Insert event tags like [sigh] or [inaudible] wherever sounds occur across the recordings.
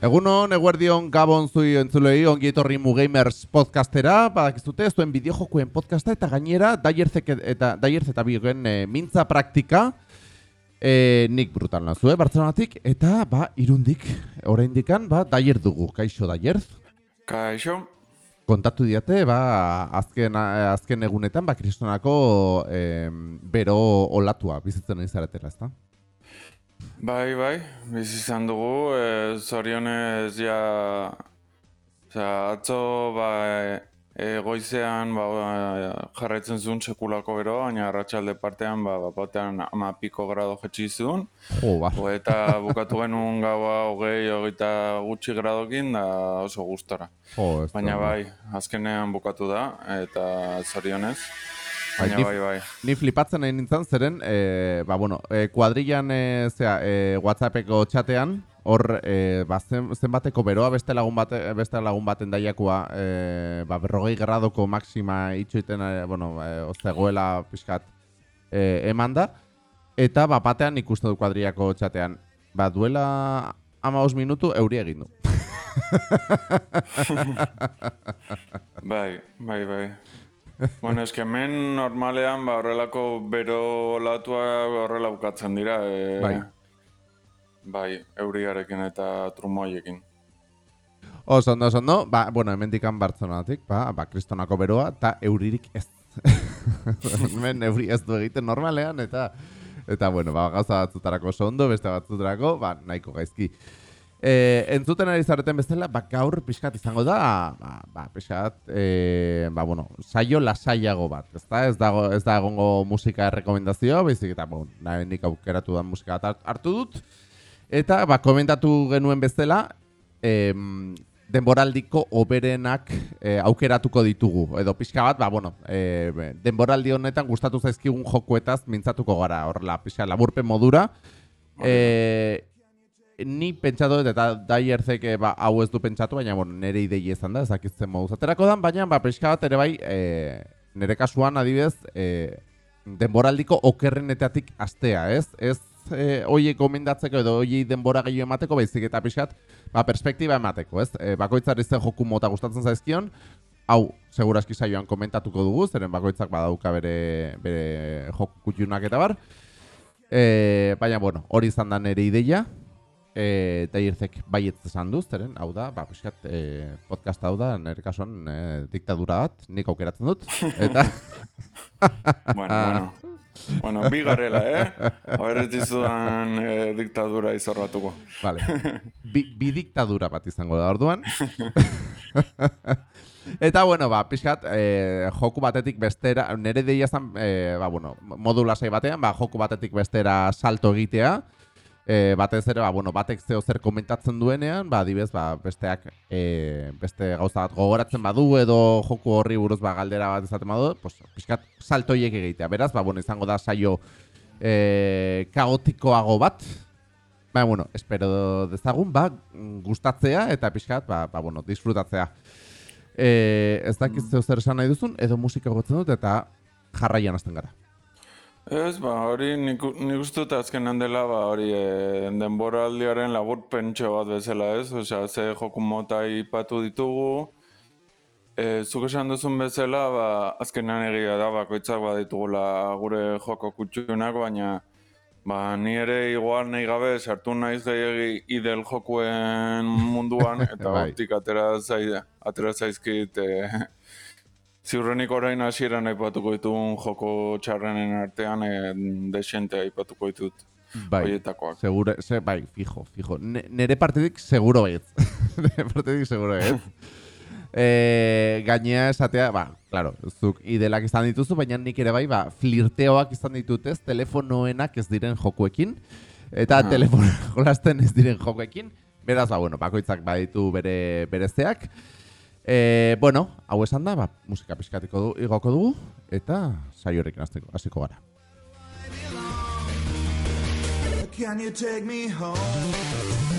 Egunon, eguerdion gabon zui entzulei, ongi etorri Mugamers podcastera, badakizute, ez duen bideojokoen podcasta, eta gainera, daierzek eta daierz eta bigen e, mintza praktika, e, nik brutal nazu, eh, Bartzelonatik, eta, ba, irundik, oraindikan, ba, daier dugu, kaixo daierz. Kaixo. Kontatu diate, ba, azken, azken egunetan, ba, kristonako e, bero olatua bizitzen nahi zaretela, ezta? Bai, bai, bizi izan dugu, e, zorionez ja, oza, atzo, ba, e, goizean, ba, jarraitzen zuen sekulako bero, baina arratsalde partean, ba, batean ama piko grado jetxi zuen. Jo, ba. eta bukatu genuen gaua hogei, hogeita gutxi gradokin, da oso gustora. Jo, ez Baina bai, azkenean bukatu da, eta zorionez. Bai, ni- bai, bai. Ni flipatzen nahi nintzen, zeren, e, ba, bueno, e, kuadrillan, e, zera, e, WhatsAppeko txatean, hor, e, ba, zen, zenbateko beroa beste lagun, bate, beste lagun baten daiakua, e, ba, berrogei gradoko maksima itxoiten, e, bueno, e, ozegoela pixkat e, eman da, eta ba, batean ikuste du kuadrillako txatean, ba, duela ama minutu euri egin du. [laughs] Bai, bai, bai. [laughs] bueno, eske hemen normalean ba horrelako bero olatua horrela bukatzen dira. E, Bai. Bai, euriarekin eta trumoiekin. Oso ondo, oso ondo, ba, bueno, hemendikan Bartzelonatik, ba, ba, kristonako beroa, eta euririk ez. [laughs] Hemen euri ez du egiten normalean, eta, eta bueno, ba, gauza batzutarako oso ondo, beste batzutarako, ba, nahiko gaizki. E, entzuten ari zareten bezala, ba, gaur pixkat izango da, ba, ba pixkat, e, ba, bueno, saio lasaiago bat, ez da, ez, dago, ez da egongo musika errekomendazioa, baizik eta, bon, nahi nik aukeratu da musika bat hart- hartu dut, eta, ba, komentatu genuen bezala, em, denboraldiko oberenak e, aukeratuko ditugu. Edo pixka bat, ba, bueno, e, denboraldi honetan gustatu zaizkigun jokuetaz mintzatuko gara, horrela, pixka laburpen modura. E, ni pentsatu dut, eta daierzek e, ba, hau ez du pentsatu, baina bueno, nire idei izan da, ezakitzen moduz aterako dan, baina ba, pixka bat ere bai, e, nire kasuan adibidez, e, denboraldiko okerrenetatik astea, ez? Ez e, oie gomendatzeko edo oie denbora gehiago emateko, baizik eta pixkat, ba, perspektiba emateko, ez? E, bakoitzari ze joku mota gustatzen zaizkion, hau, seguraski saioan komentatuko dugu, zeren bakoitzak badauka bere, bere joku kutxunak eta bar. E, baina, bueno, hori izan da nire ideia, e, eta irzek baietz esan du, zeren, hau da, ba, pixkat, e, podcast hau da, nire kasuan, e, diktadura bat, nik aukeratzen dut, eta... [laughs] Bueno, bueno. Bueno, bi garela, eh? Dizudan eh, diktadura izorratuko. Vale. [laughs] Bi, bi diktadura bat izango da orduan. [laughs] Eta bueno, ba, pixkat, e, joku batetik bestera, nire deia zan, e, ba, bueno, modu lasai batean, ba, joku batetik bestera salto egitea, e, batez ere, ba, bueno, batek zeo zer komentatzen duenean, ba, adibez, ba, besteak, e, beste gauza bat gogoratzen badu, edo joku horri buruz, ba, galdera bat izaten badu, pues, pixkat, salto hiek egitea. Beraz, ba, bueno, izango da saio e, kaotikoago bat, Baina, bueno, espero dezagun, ba, gustatzea eta pixkat, ba, ba bueno, disfrutatzea. E, ez dakit zeu zer esan nahi duzun, edo musika gotzen dut eta jarraian hasten gara. Ez, ba, hori nik, nik uste dut azkenan dela, ba, hori e, denboraldiaren labur pentso bat bezala ez, osea, ze joku mota ipatu ditugu, e, zuk esan duzun bezala, ba, azkenan egia da, bakoitzak baditugula gure joko kutxunak, baina ba, ni ere igual nahi gabe sartu naiz gehiagi idel jokuen munduan, [laughs] eta Bai. atera, zai, atera zaizkit, e, Ziurrenik orain hasieran aipatuko ditugun joko txarrenen artean e, desente aipatuko ditut Bai, horietakoak. segure, ze, bai, fijo, fijo. Ne, nere partetik seguro baietz. [laughs] nere partetik seguro baietz. E, gainea esatea, ba, claro, zuk idelak izan dituzu, baina nik ere bai, ba, flirteoak izan ditutez, telefonoenak ez diren jokuekin, eta Aha. telefono jolasten ez diren jokuekin, beraz, ba, bueno, bakoitzak baditu bere berezeak. E, bueno, hau esan da, ba, musika pixkatiko du, igoko dugu, eta saiorekin hasteko- hasiko gara. Can you take me home?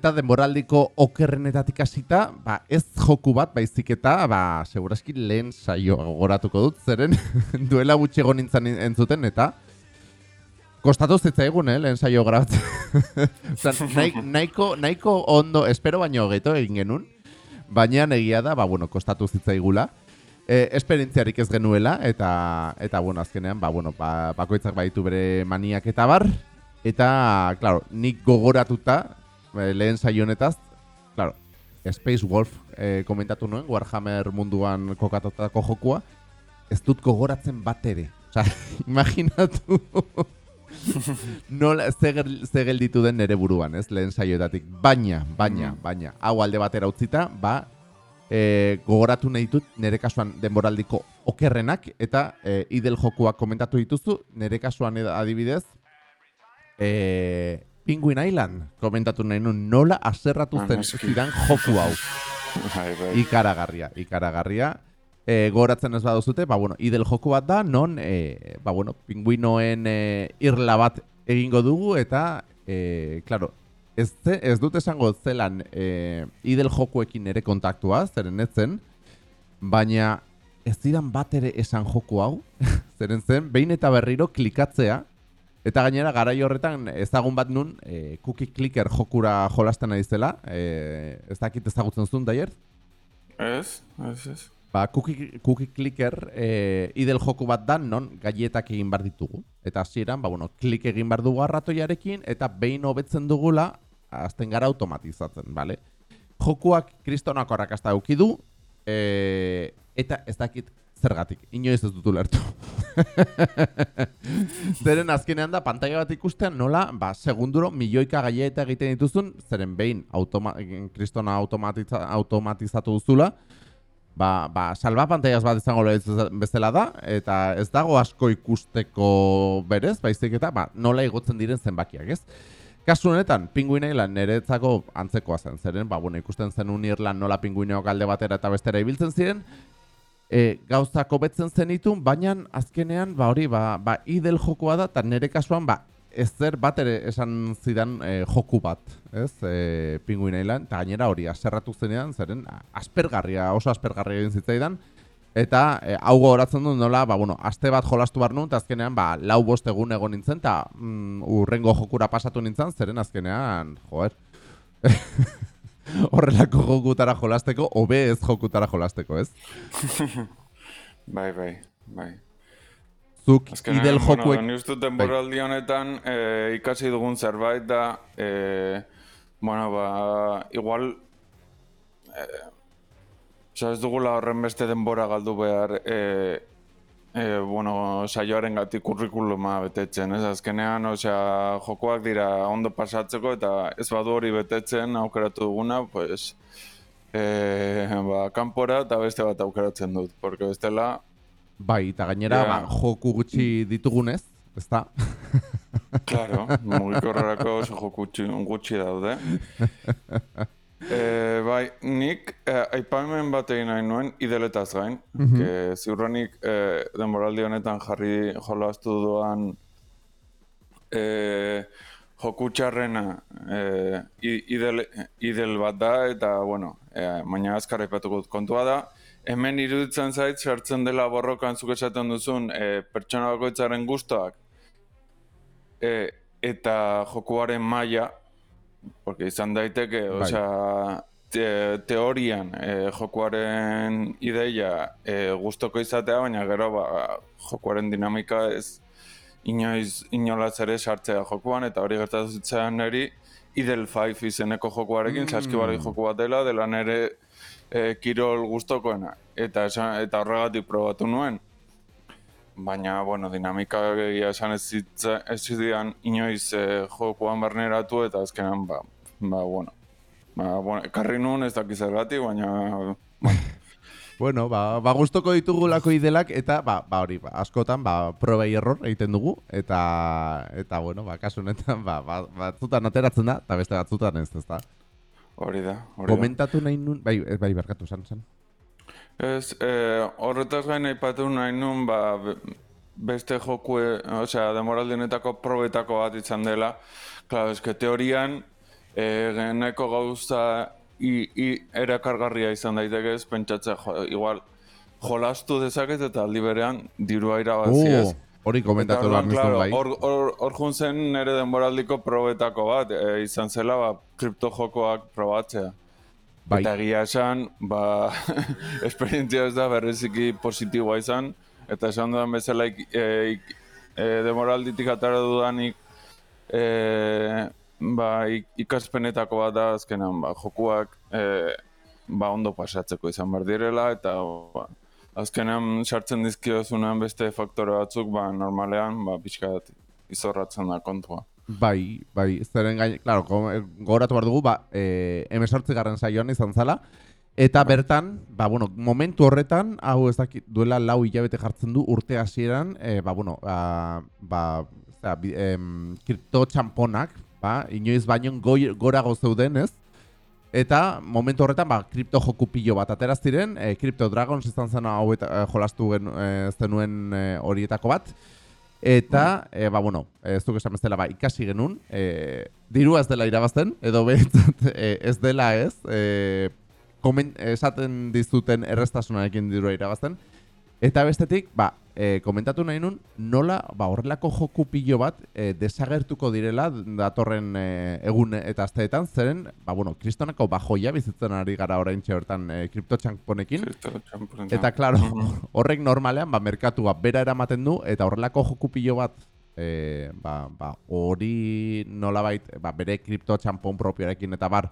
Eta denboraldiko okerrenetatik hasita, ba, ez joku bat, baizik eta, ba, seguraski lehen saio gogoratuko dut, zeren [laughs] duela gutxi egon nintzen entzuten, eta kostatu zitzaigun, eh, lehen saio grabatzen. [laughs] Nahi, nahiko, nahiko ondo, espero baino geto egin genuen, baina egia da, ba, bueno, kostatu zitzaigula. E, esperientziarik ez genuela, eta, eta bueno, azkenean, ba, bueno, ba, bakoitzak baditu bere maniak eta bar, eta, claro, nik gogoratuta, lehen saio honetaz, claro, Space Wolf eh, komentatu nuen, Warhammer munduan kokatutako jokua, ez dut gogoratzen bat ere. Osa, [laughs] imaginatu [laughs] nola ze, gel- ze gelditu den nere buruan, ez, lehen saioetatik. Baina, baina, baina, hau alde batera utzita, ba, e, gogoratu nahi ditut nere kasuan denboraldiko okerrenak eta e, idel jokuak komentatu dituzu, nere kasuan adibidez, e, Penguin Island komentatu nahi nuen nola aserratu Ah, zen zidan joku hau. [laughs] Bai, bai. Ikaragarria, ikaragarria. E, goratzen ez baduzute, ba, bueno, idel joku bat da, non, e, ba, bueno, pingüinoen e, irla bat egingo dugu, eta, e, claro, ez, ez dut esango zelan e, idel jokuekin ere kontaktua, zeren ez zen, baina ez zidan bat ere esan joku hau, [laughs] zeren zen, behin eta berriro klikatzea, eta gainera garai horretan ezagun bat nun, e, cookie clicker jokura jolasten ari zela, e, ez dakit ezagutzen zuen, daier? Ez, ez, ez. Ba, cookie, cookie clicker e, idel joku bat da non gaietak egin bar ditugu. Eta hasieran, ba, bueno, klik egin bar dugu arratoiarekin eta behin hobetzen dugula azten gara automatizatzen, bale? Jokuak kristonako arrakasta eduki du e, eta ez dakit zergatik, inoiz ez dut ulertu. [laughs] zeren azkenean da pantalla bat ikustean nola, ba, segunduro milioika gaieta egiten dituzun, zeren behin automa, kristona automatiza, automatizatu duzula, ba, ba, salba pantaiaz bat izango bezala da, eta ez dago asko ikusteko berez, baizik eta ba, nola igotzen diren zenbakiak, ez? Kasu honetan, Penguin Island niretzako antzekoa zen, zeren, ba, bueno, ikusten zenun Irland nola pinguineok alde batera eta bestera ibiltzen ziren, e, gauzako betzen zenitun, baina azkenean, ba, hori, ba, ba, idel jokoa da, eta nire kasuan, ba, ez zer bat ere esan zidan e, joku bat, ez, e, Penguin Island, eta gainera hori, aserratu zenean, zeren, aspergarria, oso aspergarria egin zitzaidan, eta e, hau gogoratzen du nola, ba, bueno, aste bat jolastu behar nuen, eta azkenean, ba, lau bost egun egon nintzen, eta mm, urrengo jokura pasatu nintzen, zeren azkenean, joer, [laughs] horrelako jokutara jolasteko, hobe ez jokutara jolasteko, ez? [laughs] Bai, bai, bai. Zuk Azkenean, idel bueno, jokuek... ni uste dut denboraldi honetan eh, ikasi dugun zerbait da, eh, bueno, ba, igual, eh, oza, ez dugula horren beste denbora galdu behar, eh, eh, bueno, saioaren gati kurrikuluma betetzen, ez? Azkenean, osea, jokoak dira ondo pasatzeko eta ez badu hori betetzen aukeratu duguna, pues, eh, ba, kanpora eta beste bat aukeratzen dut, porque bestela, Bai, eta gainera, Ja. ba, joku gutxi ditugunez, ezta? Claro, mugikorrerako oso joko gutxi, gutxi daude. [laughs] e, bai, nik eh, aipamen bat egin nahi nuen idaletaz gain, que ziurrenik eh, denboraldi honetan jarri jolastu duan eh, joku txarrena i- idel, idel bat da, eta, bueno, eh, baina azkar aipatuko kontua da, hemen iruditzen zait sartzen dela borrokan zuk esaten duzun eh, pertsona bakoitzaren gustoak e, eta jokuaren maila, porque izan daiteke, Bai. osea, te, teorian e, jokuaren ideia e, gustoko izatea, baina gero ba, jokuaren dinamika ez inoiz inolaz ere sartzea jokuan, eta hori gertatu zitzaidan niri Idel 5 izeneko jokuarekin, Mm. saskibaloi joku bat dela, dela nere e, kirol gustokoena. Eta, eta horregatik probatu nuen. Baina, bueno, dinamika egia esan ez, zitza, ez zidan inoiz eh, jokoan barneratu eta azkenan, ba, ba, bueno. Ba, bueno, ekarri nuen ez dakiz zergatik, baina, Bueno, [laughs] ba, ba gustoko ditugulako idelak eta ba, ba hori, ba, askotan ba probei error egiten dugu eta eta bueno, ba kasu honetan ba, ba batzutan ateratzen da eta beste batzutan ez, ezta. hori da, hori da. Komentatu nahi nun, bai, bai berkatu san san. Ez, eh, horretaz gain aipatu nahi nun, ba, be- beste jokue, osea, demoraldi honetako probetako bat izan dela. Claro, eske teorian, e, nahiko gauza i, i, erakargarria izan daiteke ez, pentsatzea, jo, igual, jolastu dezaket eta aldi berean dirua irabazi ez. Uh, hori komentatu nizun claro, bai. Hor, hor, hor zen nire denboraldiko probetako bat, e, izan zela ba, kripto jokoak probatzea. Bai. Eta egia esan, ba, [laughs] esperientzia ez da berreziki positiboa izan, eta esan dudan bezala ik, e, ik, e, demoralditik atara dudanik e, ba, ik, ikaspenetako bat da azkenan ba, jokuak e, ba, ondo pasatzeko izan behar direla, eta ba, azkenan sartzen dizkiozunan beste faktore batzuk, ba, normalean, ba, pixka izorratzen da kontua. Bai, bai, zeren gain, claro, go- gogoratu behar dugu, ba, e, emezortzi garren saioan izan zala, eta bertan, ba, bueno, momentu horretan, hau ez dakit, duela lau hilabete jartzen du urte hasieran, e, ba, bueno, ba, ba, zera, bi, em, kripto txamponak, ba, inoiz baino goi, gorago zeuden, ez? Eta momentu horretan, ba, kripto joku pilo bat ateraz ziren, e, Crypto Dragons izan zen hau eta, e, jolastu gen, e, zenuen e, horietako bat, Eta, e, ba, bueno, ez duk esan bezala, ba, ikasi genuen, e, dirua ez dela irabazten, edo behintzat [laughs] e, ez dela ez, e, komen, esaten dizuten errestasunarekin dirua irabazten, eta bestetik, ba, e, komentatu nahi nun, nola, ba, horrelako joku pilo bat e, desagertuko direla datorren e, egun eta asteetan, zeren, ba, bueno, kristonako bajoia bizitzen ari gara orain hortan e, kriptotxanponekin, Kripto txamponetan. Eta, klaro, Mhm. [laughs] horrek normalean, ba, merkatua bera eramaten du, eta horrelako joku pilo bat, e, ba, ba, hori nolabait, ba, bere kripto txampon propioarekin eta bar,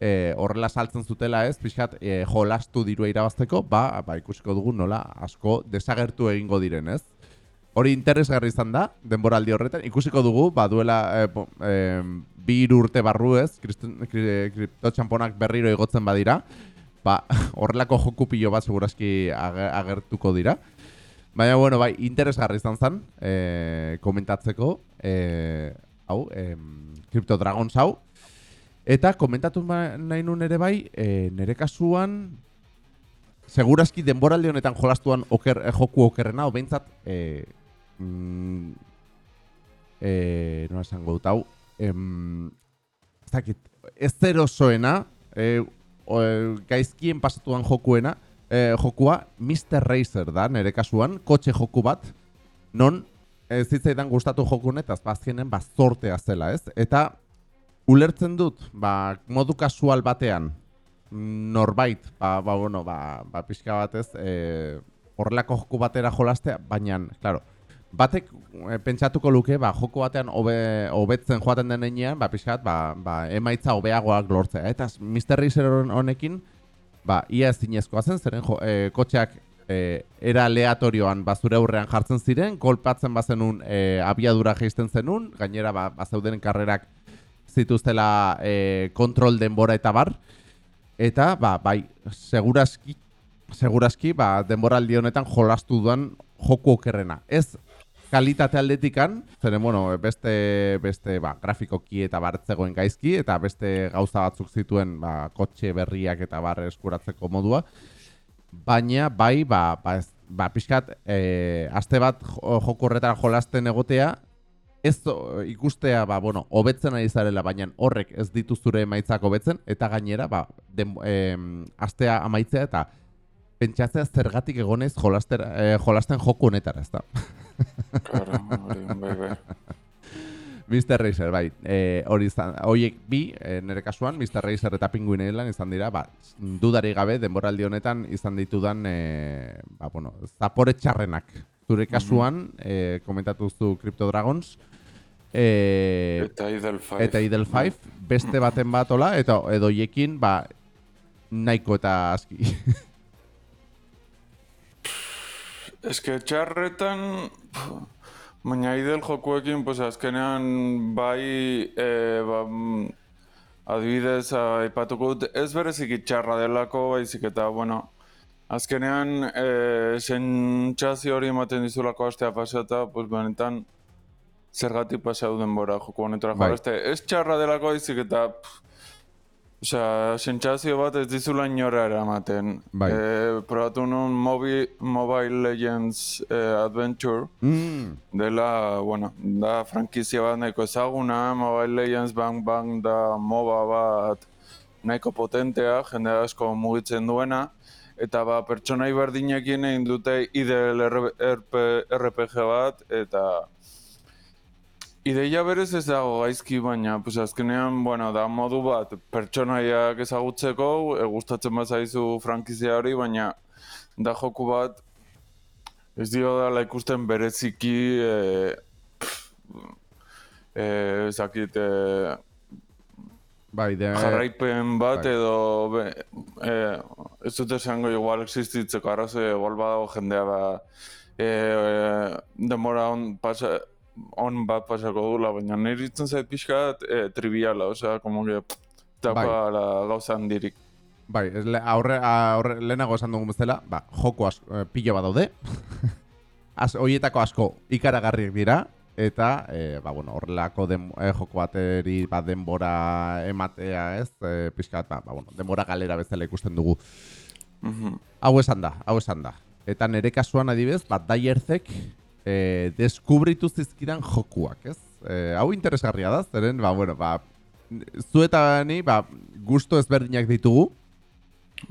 e, horrela saltzen zutela ez, pixkat, e, jolastu dirua irabazteko, ba, ba, ikusiko dugu nola asko desagertu egingo diren, ez? Hori interesgarri izan da, denboraldi horretan, ikusiko dugu, ba, duela e, e, bi urte barru ez, kripto txamponak berriro igotzen badira, ba, [laughs] horrelako joku pilo bat segurazki age- agertuko dira. Baina, bueno, bai, interesgarri izan zen, e, komentatzeko, e, hau, em, Crypto Dragons hau. Eta komentatu nahi nun ere bai, e, nire kasuan, segurazki denboraldi honetan jolastuan oker, eh, joku okerrena, o behintzat, e, mm, e, nola esango dut hau, em, ez dakit, ez erosoena, e, o, e, gaizkien pasatuan jokuena, e, jokua Mr. Racer da, nire kasuan, kotxe joku bat, non ez zitzaidan gustatu joku honetaz, bazkenen bazortea zela, ez? Eta ulertzen dut, ba, modu kasual batean, norbait, ba, ba, bueno, ba, ba pixka batez, e, horrelako joku batera jolastea, baina, claro, batek e, pentsatuko luke, ba, joko batean hobe, hobetzen joaten den heinean, ba, pixkat, ba, ba, emaitza hobeagoak lortzea. Eta Mr. Racer hon- honekin, ba, ia ez zinezkoa zen, zeren jo, e, kotxeak e, era aleatorioan bazure aurrean jartzen ziren, kolpatzen bazenun e, abiadura geisten zenun, gainera ba, bazeuden karrerak zituztela e, kontrol denbora eta bar, eta ba, bai, segurazki, segurazki ba, denboraldi honetan jolastu duan joku okerrena. Ez kalitate aldetikan, zeren, bueno, beste, beste ba, grafikoki eta bar zegoen gaizki, eta beste gauza batzuk zituen ba, kotxe berriak eta bar eskuratzeko modua, baina bai, ba, ba, ez, ba pixkat, e, aste bat jo- joku horretara jolasten egotea, ez ikustea, ba, bueno, hobetzen ari zarela, baina horrek ez ditu zure emaitzak hobetzen, eta gainera, ba, den, em, astea amaitzea eta pentsatzea zergatik egonez jolastera, eh, jolasten joku honetara, ez da. Claro, bai, bai. Mr. Racer, bai, e, hori izan, horiek bi, e, nire kasuan, Mr. Racer eta Penguin Island izan dira, ba, dudari gabe, denboraldi honetan izan ditudan, e, ba, bueno, zapore txarrenak. Zure kasuan, e, komentatu zu Crypto Dragons, e, Eta Idle Five. eta Idle 5, beste baten bat ola, eta edo hoiekin, ba, nahiko eta aski. Eske txarretan, pf, baina idel jokuekin, pues azkenean bai, e, ba, adibidez, aipatuko dut, ez bereziki txarra delako, baizik eta, bueno, azkenean e, sentsazio hori ematen dizulako astea pasata, pues benetan, zergatik pasau denbora joko honetara Bai. jolaste. Ez txarra delako baizik eta, pf, Osea, sentsazio bat ez dizula inora eramaten. Bai. E, probatu nun Mobi, Mobile Legends eh, Adventure, Mm, dela, bueno, da frankizia bat nahiko ezaguna, Mobile Legends Bang Bang da MOBA bat nahiko potentea, jende asko mugitzen duena, eta ba, pertsonai berdinekin egin dute IDL RP, RPG bat, eta Ideia berez ez dago gaizki, baina pues azkenean, bueno, da modu bat pertsonaiak ezagutzeko, e, gustatzen bat zaizu frankizia hori, baina da joku bat ez dio dela ikusten bereziki e, e, ezakit, e, bai, de... jarraipen bat bai. edo be, e, ez dut esango igual existitzeko arrazoi igual badago jendea ba, e, e, demora on pasa, on bat pasako dula, baina nire itzen zait pixka e, triviala, osea, como que tapa Bai. la gauza handirik. Bai, le, aurre, aurre, lehenago esan dugun bezala, ba, joko [laughs] asko, eh, pilo bat daude. Az, hoietako asko ikaragarriak dira, eta, e, ba, bueno, horrelako den, e, joko bateri ba, denbora ematea, ez? E, pixkat, ba, ba, bueno, denbora galera bezala ikusten dugu. Mhm. Hau esan da, hau esan da. Eta nire kasuan adibidez, bat daierzek e, deskubritu zizkidan jokuak, ez? E, hau interesgarria da, zeren, ba, bueno, ba, zu eta ni, ba, gusto ezberdinak ditugu,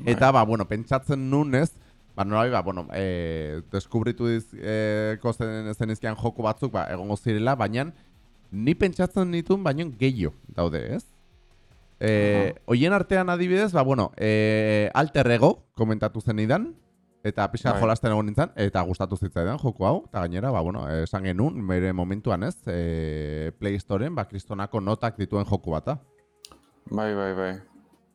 eta, ba, bueno, pentsatzen nun, ez? Ba, nolabai, ba, bueno, e, deskubritu diz, e, zen, zenizkian joku batzuk, ba, egongo zirela, baina ni pentsatzen ditun, baino gehiago daude, ez? E, Oien artean adibidez, ba, bueno, e, alter ego komentatu zen idan, eta pixka Bai. jolasten egon nintzen, eta gustatu zitzaidan joku hau, eta gainera, ba, bueno, esan genuen, bere momentuan ez, e, Play Storeen, ba, kristonako notak dituen joku bata. Bai, bai, bai.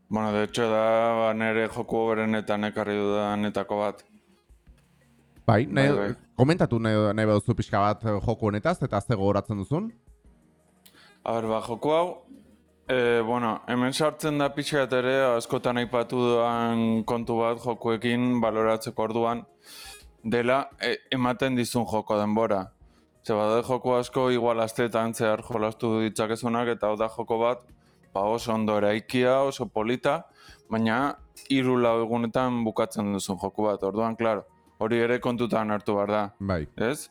Bueno, de hecho da ba, nire joku berenetan ekarri dudanetako bat. Bai, nahi, Bai, bai. komentatu nahi, nahi baduzu pixka bat joku honetaz, eta ze gogoratzen duzun? A ber, ba, joku hau, e, bueno, hemen sartzen da pixkat ere askotan aipatu duan kontu bat jokuekin baloratzeko orduan, dela e, ematen dizun joko denbora. Ze bada joko asko igual astetan zehar jolastu ditzakezunak eta hau da joko bat, ba oso ondo eraikia, oso polita, baina hiru lau egunetan bukatzen duzun joko bat. Orduan, claro, hori ere kontutan hartu behar da Bai. ez?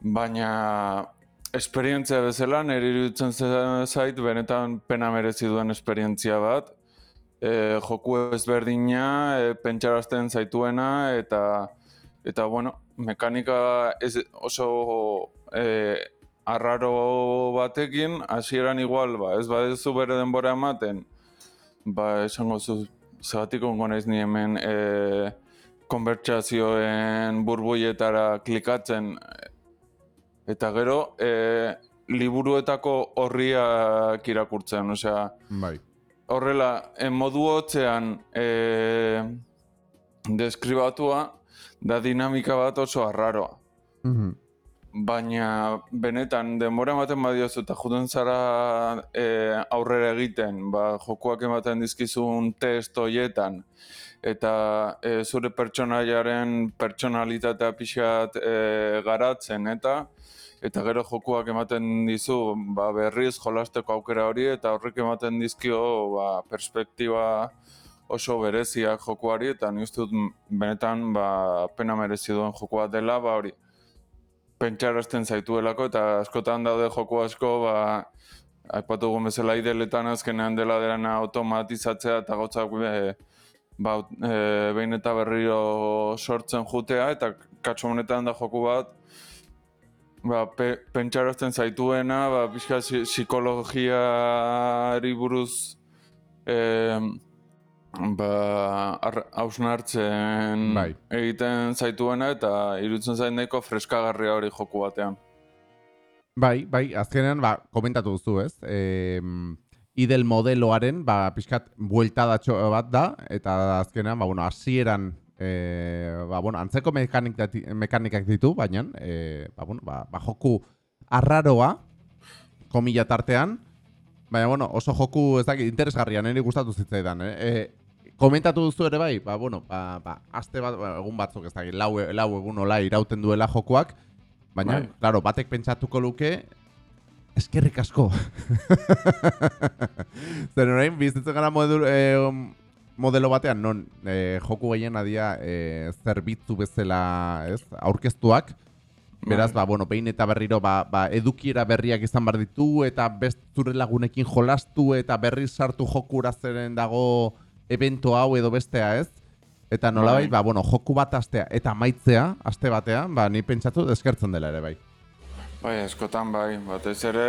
Baina esperientzia bezala nire iruditzen za- zait benetan pena merezi duen esperientzia bat. E, joku ezberdina, e, pentsarazten zaituena eta eta bueno, mekanika ez oso e, arraro batekin, hasieran igual, ba, ez badezu bere denbora ematen, ba, esango zu, zagatik ongo naiz ni hemen e, konbertsazioen burbuietara klikatzen eta gero e, liburuetako horriak irakurtzen, osea, Bai. horrela, en modu hotzean e, deskribatua da dinamika bat oso arraroa. Mhm. Baina benetan denbora ematen badiozu eta juten zara e, aurrera egiten, ba, jokuak ematen dizkizun test hoietan, eta e, zure pertsonaiaren pertsonalitatea pixat e, garatzen, eta eta gero jokuak ematen dizu ba, berriz jolasteko aukera hori, eta horrek ematen dizkio ba, perspektiba oso bereziak jokuari, eta ni dut benetan ba, pena merezi duen jokua dela, ba hori, pentsarazten zaituelako eta askotan daude joku asko ba aipatu bezala ideletan azkenean dela derana automatizatzea eta gauzak e, ba, e, behin eta berriro sortzen jutea eta katso honetan da joku bat ba, pe, pentsarazten zaituena ba, pixka psi- psikologiari buruz e, ba, ar- hausnartzen Bai. egiten zaituena eta iruditzen zait nahiko freskagarria hori joku batean. Bai, bai, azkenean, ba, komentatu duzu, ez? E, idel modeloaren, ba, pixkat, bueltadatxo bat da, eta azkenean, ba, bueno, hasieran, e, ba, bueno, antzeko mekanik dati- mekanikak ditu, baina, e, ba, bueno, ba, ba, joku arraroa, komila tartean, baina, bueno, oso joku, ez dakit, interesgarria, niri gustatu zitzaidan, eh? E, komentatu duzu ere bai, ba, bueno, ba, ba, aste bat, ba, egun batzuk, ez dakit, lau, lau egun ola irauten duela jokuak, Baina, Bai. claro, batek pentsatuko luke eskerrik asko. [laughs] Zer orain, bizitzen gara modelo, eh, modelo batean, non eh, joku gehien adia eh, zerbitzu bezala ez, aurkeztuak, Beraz, ba, bueno, behin eta berriro, ba, ba, edukiera berriak izan behar ditu, eta best zure lagunekin jolastu, eta berriz sartu jokura zeren dago evento hau edo bestea, ez? Eta nolabait, Bai. ba, bueno, joku bat astea, eta maitzea, aste batean, ba, ni pentsatu deskertzen dela ere, bai. Bai, askotan bai, batez ere,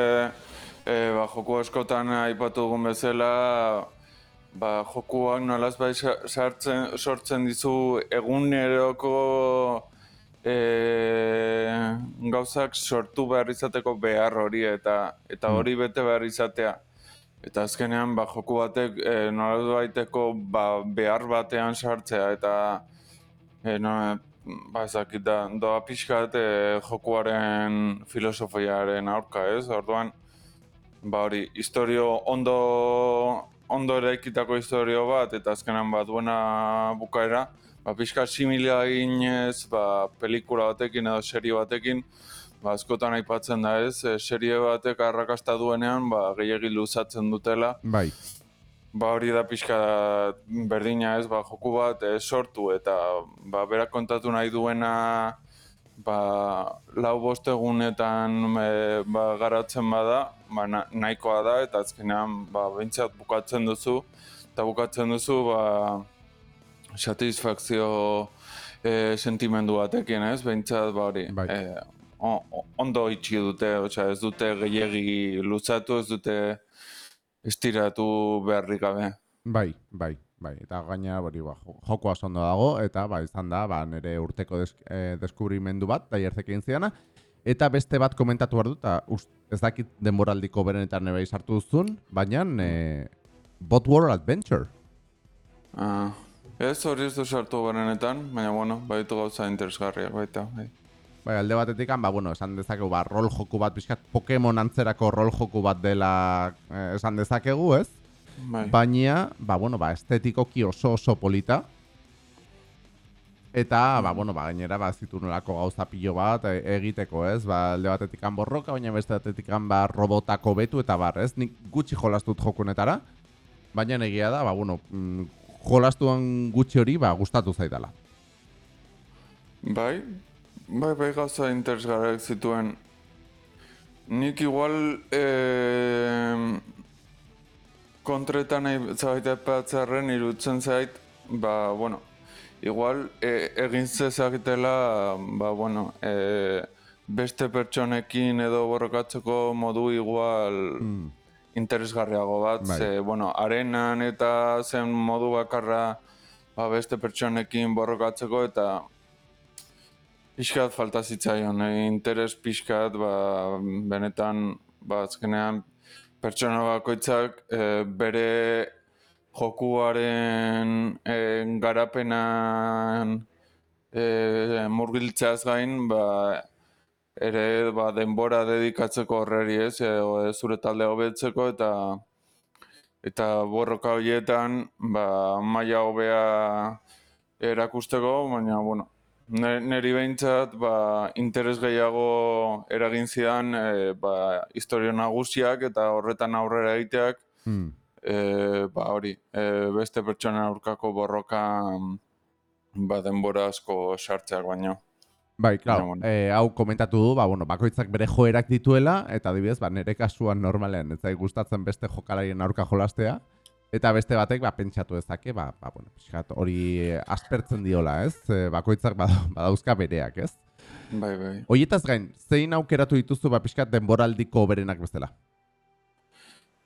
e, ba, joku askotan aipatu dugun bezala, ba, jokuak nolaz bai sa- sartzen, sortzen dizu eguneroko e, gauzak sortu behar izateko behar hori eta eta hori bete behar izatea. Eta azkenean ba, joku batek e, nolaz baiteko ba, behar batean sartzea eta e, no, ba, da, doa pixkat e, jokuaren filosofiaren aurka, ez? Orduan, ba hori, historio ondo, ondo eraikitako historio bat, eta azkenan bat duena bukaera, ba, pixkat similia eginez, ba, pelikula batekin edo serie batekin, ba, askotan aipatzen da ez, e, serie batek arrakasta duenean, ba, gehiagi luzatzen dutela, Bai. Ba hori da pixka berdina ez, ba, joku bat eh, sortu eta ba, berak kontatu nahi duena ba, lau bost egunetan e, ba, garatzen bada, ba, na, nahikoa da eta azkenean ba, behintzat bukatzen duzu eta bukatzen duzu ba, satisfakzio e, sentimendu batekin ez, behintzat ba hori. Bai. E, ondo itxi dute, osea, ez dute gehiegi luzatu, ez dute estiratu beharrik gabe. Bai, bai, bai. Eta gaina hori ba, jo- joko oso ondo dago eta ba izan da ba nere urteko des, eh, deskubrimendu bat Daiertek egin ziana eta beste bat komentatu behar dut eta ez dakit denboraldiko berenetan ere bai sartu duzun, baina eh, Bot Adventure. Ah, ez hori ez du sartu berenetan, baina bueno, baitu gauza interesgarriak baita. Bai. Bai, alde batetik, ba, bueno, esan dezakegu, ba, rol joku bat, pixkat Pokemon antzerako rol joku bat dela eh, esan dezakegu, ez? Bai. Baina, ba, bueno, ba, estetikoki oso oso polita. Eta, ba, bueno, ba, gainera, ba, zitu nolako gauza pilo bat e, egiteko, ez? Ba, alde batetik borroka, baina beste batetik ba, robotako betu eta bar, ez? Nik gutxi jolastut jokunetara, baina egia da, ba, bueno, mm, jolastuan gutxi hori, ba, gustatu zaidala. Bai, bai, bai gauza interesgarriak zituen. Nik igual eh, kontretan nahi zabait aipatzarren irutzen zait, ba, bueno, igual e, egin zezakitela, ba, bueno, e, beste pertsonekin edo borrokatzeko modu igual Mm. interesgarriago bat, Bai. ze, bueno, arenan eta zen modu bakarra ba, beste pertsonekin borrokatzeko eta pixkat falta zitzaion, eh, interes pixkat, ba, benetan, ba, azkenean, pertsona bakoitzak eh, bere jokuaren eh, garapenan eh, murgiltzeaz gain, ba, ere ba, denbora dedikatzeko horreri ez, eh, zure talde hobetzeko eta eta borroka horietan ba, maila hobea erakusteko, baina bueno, neri behintzat ba, interes gehiago eragin zidan e, ba, historio nagusiak eta horretan aurrera egiteak Hmm. e, ba, hori, e, beste pertsonen aurkako borrokan ba, denbora asko sartzeak baino. Bai, claro, bueno. eh, hau komentatu du, ba, bueno, bakoitzak bere joerak dituela, eta adibidez, ba, nire kasuan normalean, ez zait gustatzen beste jokalarien aurka jolastea, eta beste batek, ba, pentsatu dezake, ba, ba bueno, pixkat, hori eh, aspertzen diola, ez? Eh, bakoitzak bada- badauzka bereak, ez? Bai, bai. Hoietaz gain, zein aukeratu dituzu, ba, pixkat, denboraldiko berenak bezala?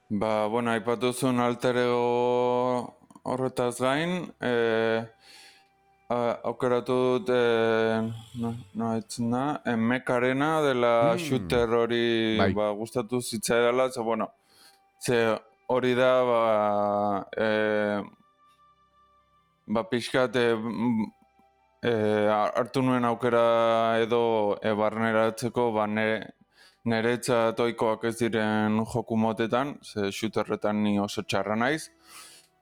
Ba, bueno, aipatu zuen alter ego horretaz gain, e, a- aukeratu dut, e, no, no, etzen da, e, mekarena dela Mm. shooter hori Bai. ba, gustatu zitzaidala, ze, bueno, ze hori da, ba, e, ba, pixkat, e, e, hartu nuen aukera edo e, barneratzeko, ba, nire, Neretzat ohikoak ez diren joku motetan, ze shooterretan ni oso txarra naiz.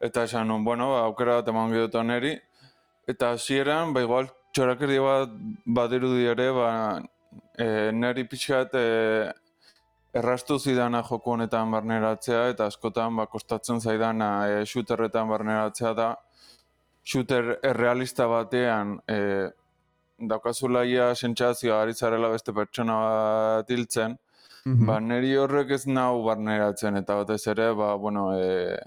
Eta esan nuen, bueno, ba, aukera bat eman dut neri. Eta hasieran, ba, igual, txorakeri bat badirudi ere, ba, e, neri pixkat e, errastu zidana joku honetan barneratzea eta askotan ba, kostatzen zaidana e, shooterretan barneratzea da. Shooter errealista batean e, daukazula ia sentsazioa ari zarela beste pertsona bat hiltzen, Mhm. ba, neri horrek ez nau barneratzen eta batez ere, ba, bueno, e,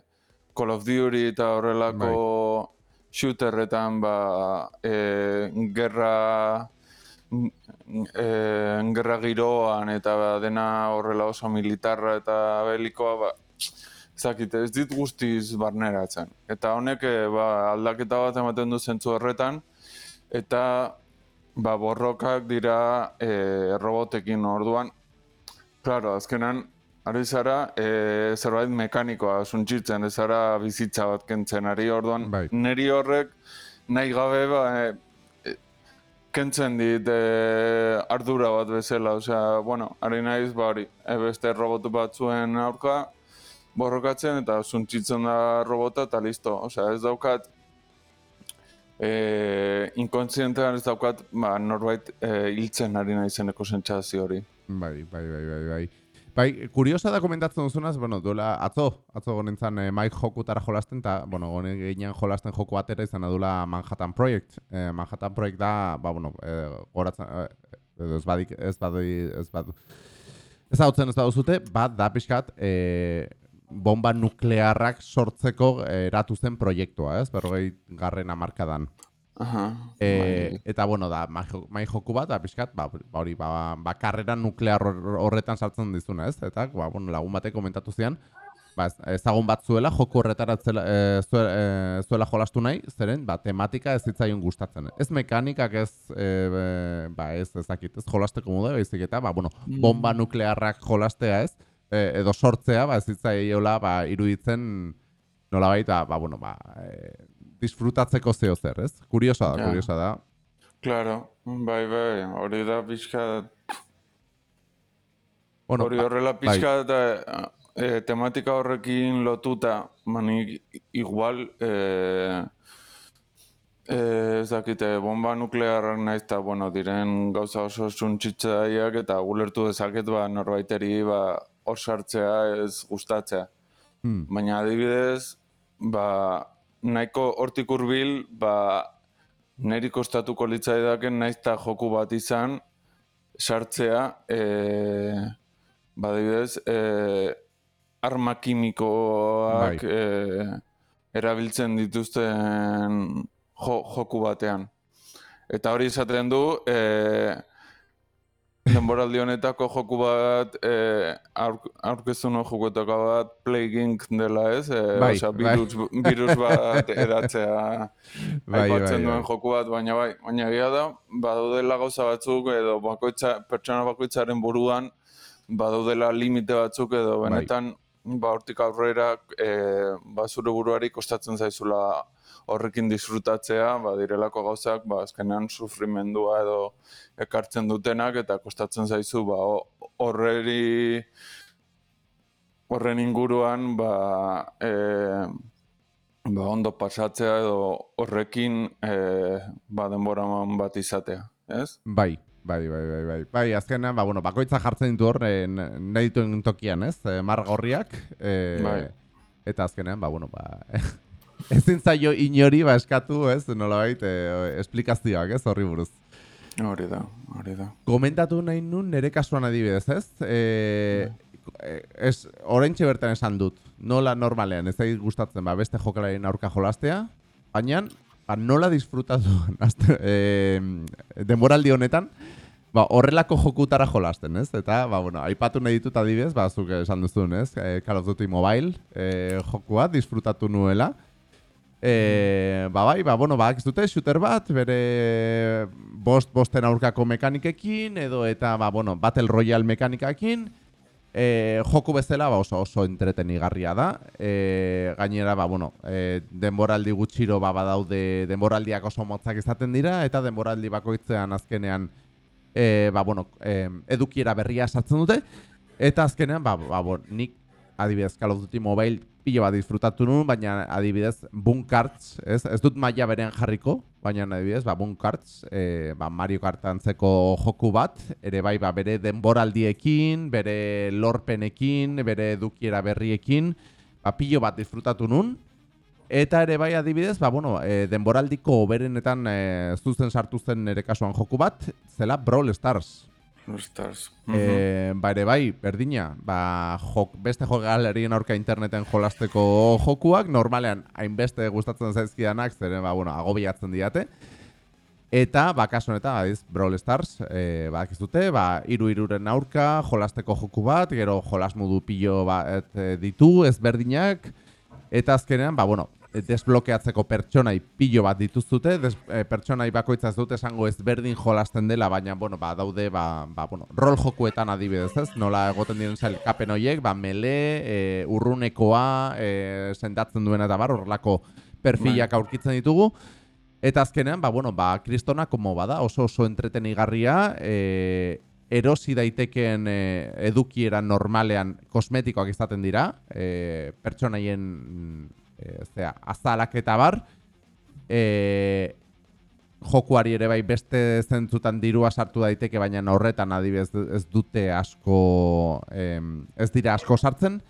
Call of Duty eta horrelako shooterretan, ba, e, gerra, e, gerra giroan eta dena horrela oso militarra eta belikoa, ba, zakite, ez dit guztiz barneratzen. Eta honek e, ba, aldaketa bat ematen du zentzu horretan, eta ba, borrokak dira e, robotekin orduan. Claro, azkenan, ari zara, e, zerbait mekanikoa suntsitzen, ez zara bizitza bat kentzen ari orduan. Bai. Neri horrek nahi gabe ba, e, kentzen dit e, ardura bat bezala, osea, bueno, ari naiz, ba hori, e, beste robotu batzuen aurka, borrokatzen eta suntsitzen da robota eta listo. Osea, ez daukat e, inkontzientean ez daukat ba, norbait hiltzen ari naizeneko sentsazio hori. Bai, bai, bai, bai, bai. Bai, kuriosa da komentatzen duzunaz, bueno, duela atzo, atzo gonentzan eh, Mike jokutara jolasten, eta, bueno, gone gehienan jolasten joku atera izan dula Manhattan Project. Eh, Manhattan Project da, ba, bueno, eh, goratzen, eh, ez badik, ez badi, ez badu. Ez hautzen ez baduzute, bat da pixkat, eh, bomba nuklearrak sortzeko eh, eratu zen proiektua, ez? Berrogei garren amarkadan. Aha, E, bai. eta bueno, da, mai jo- mai joku bat, da, pixkat, ba, ba, hori, ba, ba, karrera nuklear hor- horretan sartzen dizuna, ez? Eta, ba, bueno, lagun batek komentatu zian, ba, ez- ezagun bat zuela, joku horretara zela, e, zuela, e, zuela jolastu nahi, zeren, ba, tematika ez zitzaion gustatzen. Ez mekanikak ez, e, ba, ez ezakit, ez jolasteko modu, baizik eta, ba, bueno, bomba nuklearrak jolastea, ez? E, edo sortzea, ba, ez zitzaiola, ba, iruditzen, nolabait, ba, ba, bueno, ba, e, disfrutatzeko zeo zer, ez? Kuriosa da, Ja. kuriosa da. Claro, bai, bai, hori da pixka, Bueno, hori ba- horrela pixka eta e, tematika horrekin lotuta, mani igual, e, ez dakite, bomba nuklearrak naiz eta, bueno, diren gauza oso suntsitzaileak eta gulertu dezaket, ba, norbaiteri, ba, hor sartzea ez gustatzea. Hmm. Baina adibidez, ba, nahiko hortik hurbil, ba, niri kostatuko litzaidaken naiz eta joku bat izan, sartzea, e, ba, adibidez, e, arma kimikoak e, erabiltzen dituzten jo, joku batean. Eta hori izaten du, e, denboraldi honetako joku bat, e, aurk, aurkeztu no jokuetako bat, Plague Inc. dela ez, e, Bai, osea, bai. virus, virus bat edatzea Bai, aipatzen bai, duen bai. joku bat, baina bai, baina egia da, badaudela gauza batzuk edo bakoitza, pertsona bakoitzaren buruan badaudela limite batzuk edo Bai. benetan ba hortik aurrera e, ba zure buruari kostatzen zaizula horrekin disfrutatzea, ba direlako gauzak ba azkenean sufrimendua edo ekartzen dutenak eta kostatzen zaizu ba ho- horreri horren inguruan ba e, ba ondo pasatzea edo horrekin e, ba denboraman bat izatea, ez? Bai, bai, bai, bai, bai. Bai, azkenean, ba, bueno, bakoitza jartzen ditu hor, eh, nahi dituen tokian, ez? Eh, marra gorriak. Eh, Bai. Eta azkenean, ba, bueno, ba... [laughs] ezin zaio inori, ba, eskatu, ez? Nolabait, eh, esplikazioak, ez? Horri buruz. Hori da, hori da. Komentatu nahi nun nire kasuan adibidez, ez? E, ez, oraintxe bertan esan dut, nola normalean, ez zait gustatzen, ba, beste jokalaren aurka jolastea, baina, ba, nola disfrutatu [laughs] azte, e, denboraldi honetan, ba, horrelako jokutara jolasten, ez? Eta, ba, bueno, aipatu nahi ditut adibidez, ba, zuk esan duzun, ez? E, Call of Duty Mobile e, jokua disfrutatu nuela, E, ba bai, ba, bueno, ba, ez dute, shooter bat, bere bost, bosten aurkako mekanikekin, edo eta, ba, bueno, Battle Royale mekanikakin, e, joku bezala, ba, oso, oso entretenigarria da. E, gainera, ba, bueno, e, denboraldi gutxiro, ba, badaude, denboraldiak oso motzak izaten dira, eta denboraldi bakoitzean azkenean, e, ba, bueno, e, edukiera berria sartzen dute, eta azkenean, ba, ba, bon, nik adibidez Call of Duty Mobile pilo bat disfrutatu nun, baina adibidez Cards, ez, ez dut maila berean jarriko, baina adibidez, ba, Cards, e, ba, Mario Kart antzeko joku bat, ere bai, ba, bere denboraldiekin, bere lorpenekin, bere edukiera berriekin, ba, pilo bat disfrutatu nun, Eta ere bai adibidez, ba, bueno, e, denboraldiko berenetan e, zuzen sartu zen nere kasuan joku bat, zela Brawl Stars. Stars. E, ba ere bai, berdina, ba, jok, beste jogalerien aurka interneten jolasteko jokuak, normalean hainbeste gustatzen zaizkidanak, zeren, ba, bueno, agobiatzen diate. Eta, ba, kasu honetan, adiz, Brawl Stars, e, ba, dute, ba, iru iruren aurka, jolasteko joku bat, gero jolas modu pilo bat e, ditu, ezberdinak, eta azkenean, ba, bueno, desblokeatzeko pertsonai pilo bat dituzute, des, e, pertsonai bakoitza ez dute esango ezberdin jolasten dela, baina bueno, ba, daude ba, ba, bueno, rol jokuetan adibidez ez, nola egoten diren kapen horiek, ba, mele, e, urrunekoa, e, sendatzen duena eta bar, horrelako perfilak bai. aurkitzen ditugu, eta azkenean, ba, bueno, ba, kristona komo bada, oso oso entretenigarria, e, erosi daitekeen e, edukiera normalean kosmetikoak izaten dira, e, pertsonaien e, zera, azalak eta bar, e, jokuari ere bai beste zentzutan dirua sartu daiteke, baina horretan adibez ez dute asko, em, ez dira asko sartzen,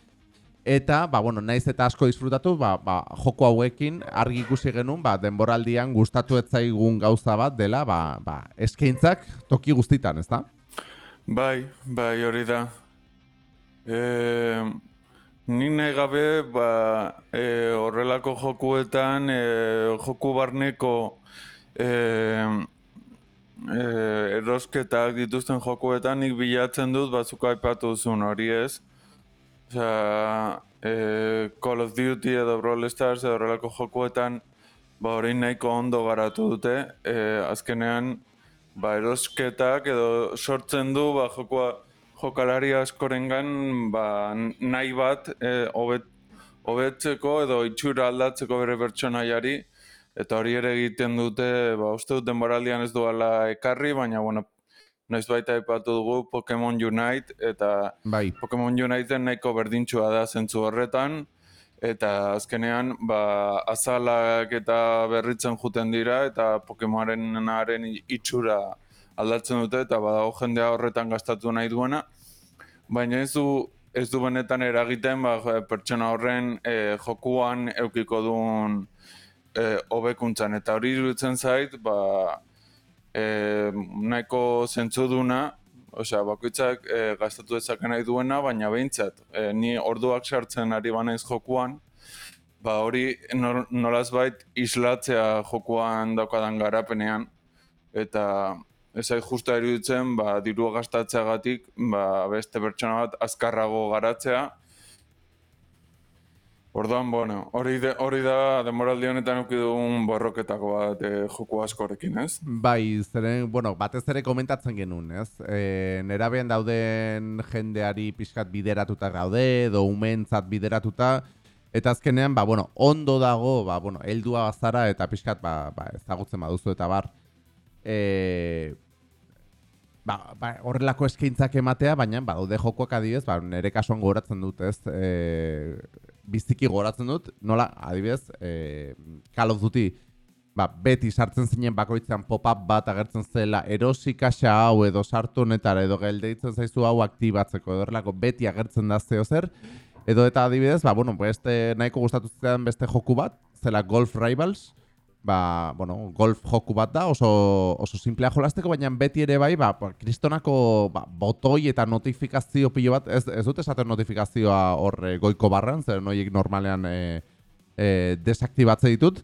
Eta, ba, bueno, naiz eta asko disfrutatu, ba, ba, joko hauekin argi ikusi genuen, ba, denboraldian gustatu ez zaigun gauza bat dela, ba, ba, eskaintzak toki guztitan, ezta? Bai, bai, hori da. Eh, Ni nahi gabe, ba, e, horrelako jokuetan, e, joku barneko e, e, erosketak dituzten jokuetan, nik bilatzen dut, batzuk aipatu zuen hori ez. Osea, e, Call of Duty edo Brawl Stars edo horrelako jokuetan, ba, hori nahiko ondo garatu dute. E, azkenean, ba, erosketak edo sortzen du, ba, jokua, jokalari askorengan ba, nahi bat e, obet, hobetzeko edo itxura aldatzeko bere pertsonaiari eta hori ere egiten dute, ba, uste dut denboraldian ez duela ekarri, baina, bueno, noiz baita ipatu dugu Pokemon Unite, eta bai. Pokemon Unite nahiko berdintxua da zentzu horretan, eta azkenean, ba, azalak eta berritzen juten dira, eta Pokemonaren itxura aldatzen dute eta badago jendea horretan gastatu nahi duena. Baina ez du, ez du benetan eragiten ba, pertsona horren e, jokuan eukiko duen e, hobekuntzan. Eta hori iruditzen zait, ba, e, nahiko zentzu duna, Osea, bakoitzak e, gastatu dezake nahi duena, baina behintzat, e, ni orduak sartzen ari banaiz jokuan, ba hori nolaz bait islatzea jokuan daukadan garapenean, eta Ez ai justa iruditzen, ba, dirua gastatzeagatik, ba, beste pertsona bat azkarrago garatzea. Orduan, bueno, hori, de, hori da demoraldi honetan uki dugun borroketako bat e, joku askorekin, ez? Bai, zeren, bueno, batez ere komentatzen genuen, ez? E, nera dauden jendeari pixkat bideratuta gaude, edo umentzat bideratuta, eta azkenean, ba, bueno, ondo dago, ba, bueno, heldua bazara, eta pixkat, ba, ba, ezagutzen baduzu eta bar, e, ba, ba, horrelako eskaintzak ematea, baina badaude jokoak adibidez, ba, nire kasuan goratzen dut, ez, e, biziki goratzen dut, nola, adibidez, e, Call of Duty, ba, beti sartzen zinen bakoitzean pop-up bat agertzen zela, erosi kaxa hau edo sartu honetara edo geldeitzen zaizu hau aktibatzeko, edo horrelako beti agertzen da zeo zer, edo eta adibidez, ba, bueno, beste nahiko gustatu zidan beste joku bat, zela Golf Rivals, ba, bueno, golf joku bat da, oso, oso simplea jolasteko, baina beti ere bai, ba, ba, kristonako ba, botoi eta notifikazio pilo bat, ez, ez dut esaten notifikazioa hor e, goiko barran, zer noiek normalean e, e, desaktibatze ditut,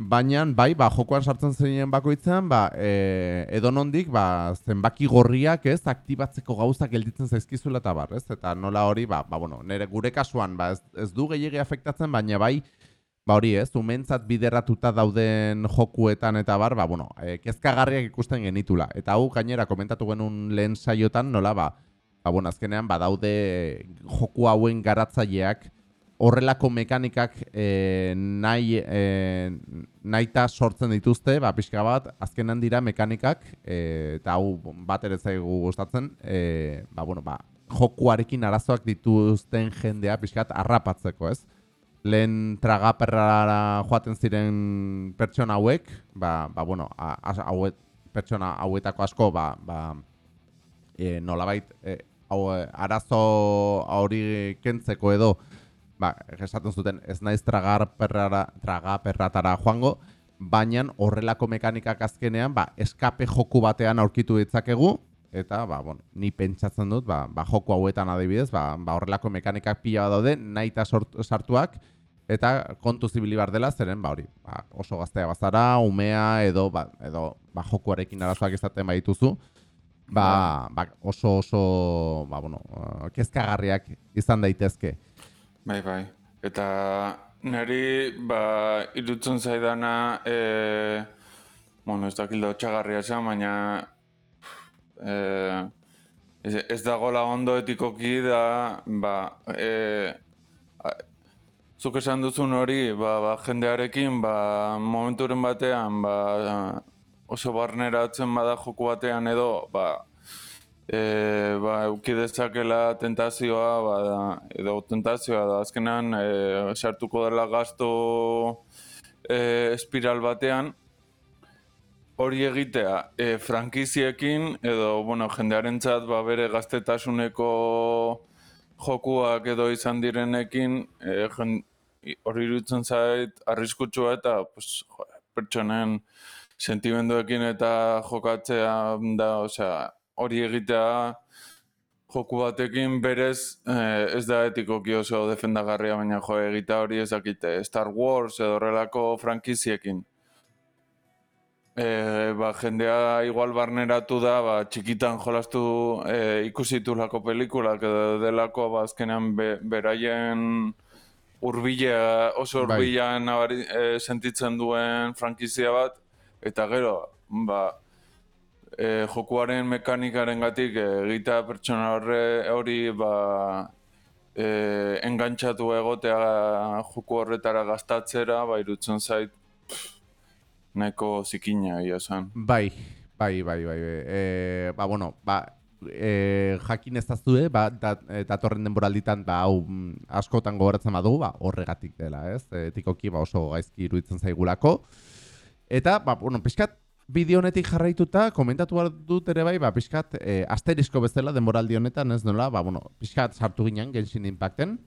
baina bai, ba, jokoan sartzen zenien bakoitzen, ba, e, edo nondik, ba, zenbaki gorriak ez, aktibatzeko gauzak gelditzen zaizkizula eta bar, ez? Eta nola hori, ba, ba bueno, nire gure kasuan, ba, ez, ez du gehiagi afektatzen, baina bai, Ba hori ez, umentzat bideratuta dauden jokuetan eta bar, ba, bueno, e, kezkagarriak ikusten genitula. Eta hau gainera komentatu genuen lehen saiotan, nola, ba, ba bueno, azkenean, ba, daude joku hauen garatzaileak horrelako mekanikak e, nahi, e, nahi sortzen dituzte, ba, pixka bat, azkenean dira mekanikak, e, eta hau bat ere zaigu gustatzen, e, ba, bueno, ba, jokuarekin arazoak dituzten jendea pixkat harrapatzeko, ez? Lehen tragaperrara joaten ziren pertsona hauek, ba, ba bueno, a, a, hauet, pertsona hauetako asko, ba, ba, e, nolabait, e, hau, e, arazo hori kentzeko edo, ba, esaten zuten ez naiz tragarperrara, tragaperratara joango, baina horrelako mekanikak azkenean, ba, eskape joku batean aurkitu ditzakegu, eta, ba, bueno, ni pentsatzen dut, ba, ba joku hauetan adibidez, ba, ba horrelako mekanikak pila daude, nahi eta sartuak, eta kontu zibili bar dela, zeren, ba, hori, ba, oso gaztea bazara, umea, edo, ba, edo, ba, jokuarekin arazoak izaten baituzu, ba, ba, oso, oso, ba, bueno, kezkagarriak izan daitezke. Bai, bai. Eta niri, ba, irutzen zaidana, e, bueno, ez dakildo txagarria zen, baina eh, ez, dagoela ondo etikoki da, ba, eh, zuk esan duzun hori, ba, ba, jendearekin, ba, momenturen batean, ba, oso barneratzen bada joku batean edo, ba, e, ba, euki dezakela tentazioa, ba, edo tentazioa da, azkenan, e, sartuko dela gasto e, espiral batean, hori egitea e, frankiziekin edo bueno, jendearentzat ba, bere gaztetasuneko jokuak edo izan direnekin e, hori irutzen zait arriskutsua eta pues, jo, pertsonen sentimenduekin eta jokatzea da, osea, hori egitea joku batekin berez eh, ez da etikoki oso defendagarria, baina jo egitea hori ezakite Star Wars edo horrelako frankiziekin e, ba, jendea igual barneratu da, ba, txikitan jolastu e, ikusitu lako pelikulak edo delako ba, azkenean be, beraien urbila, oso bai. urbilan e, sentitzen duen frankizia bat, eta gero, ba, e, jokuaren mekanikaren gatik egita pertsona horre hori ba, e, engantxatu egotea joku horretara gastatzera, ba, irutzen zait, nahiko zikina ia esan. Bai, bai, bai, bai. E, ba, bueno, ba, e, jakin ez dazue, ba, e, datorren denboralditan, ba, hau mm, askotan gogoratzen badu, ba, horregatik dela, ez? E, tikoki, ba, oso gaizki iruditzen zaigulako. Eta, ba, bueno, pixkat, bideo honetik jarraituta, komentatu behar dut ere bai, ba, pixkat, e, asterisko bezala denboraldi honetan, ez nola, ba, bueno, pixkat sartu ginen, Genshin Impacten,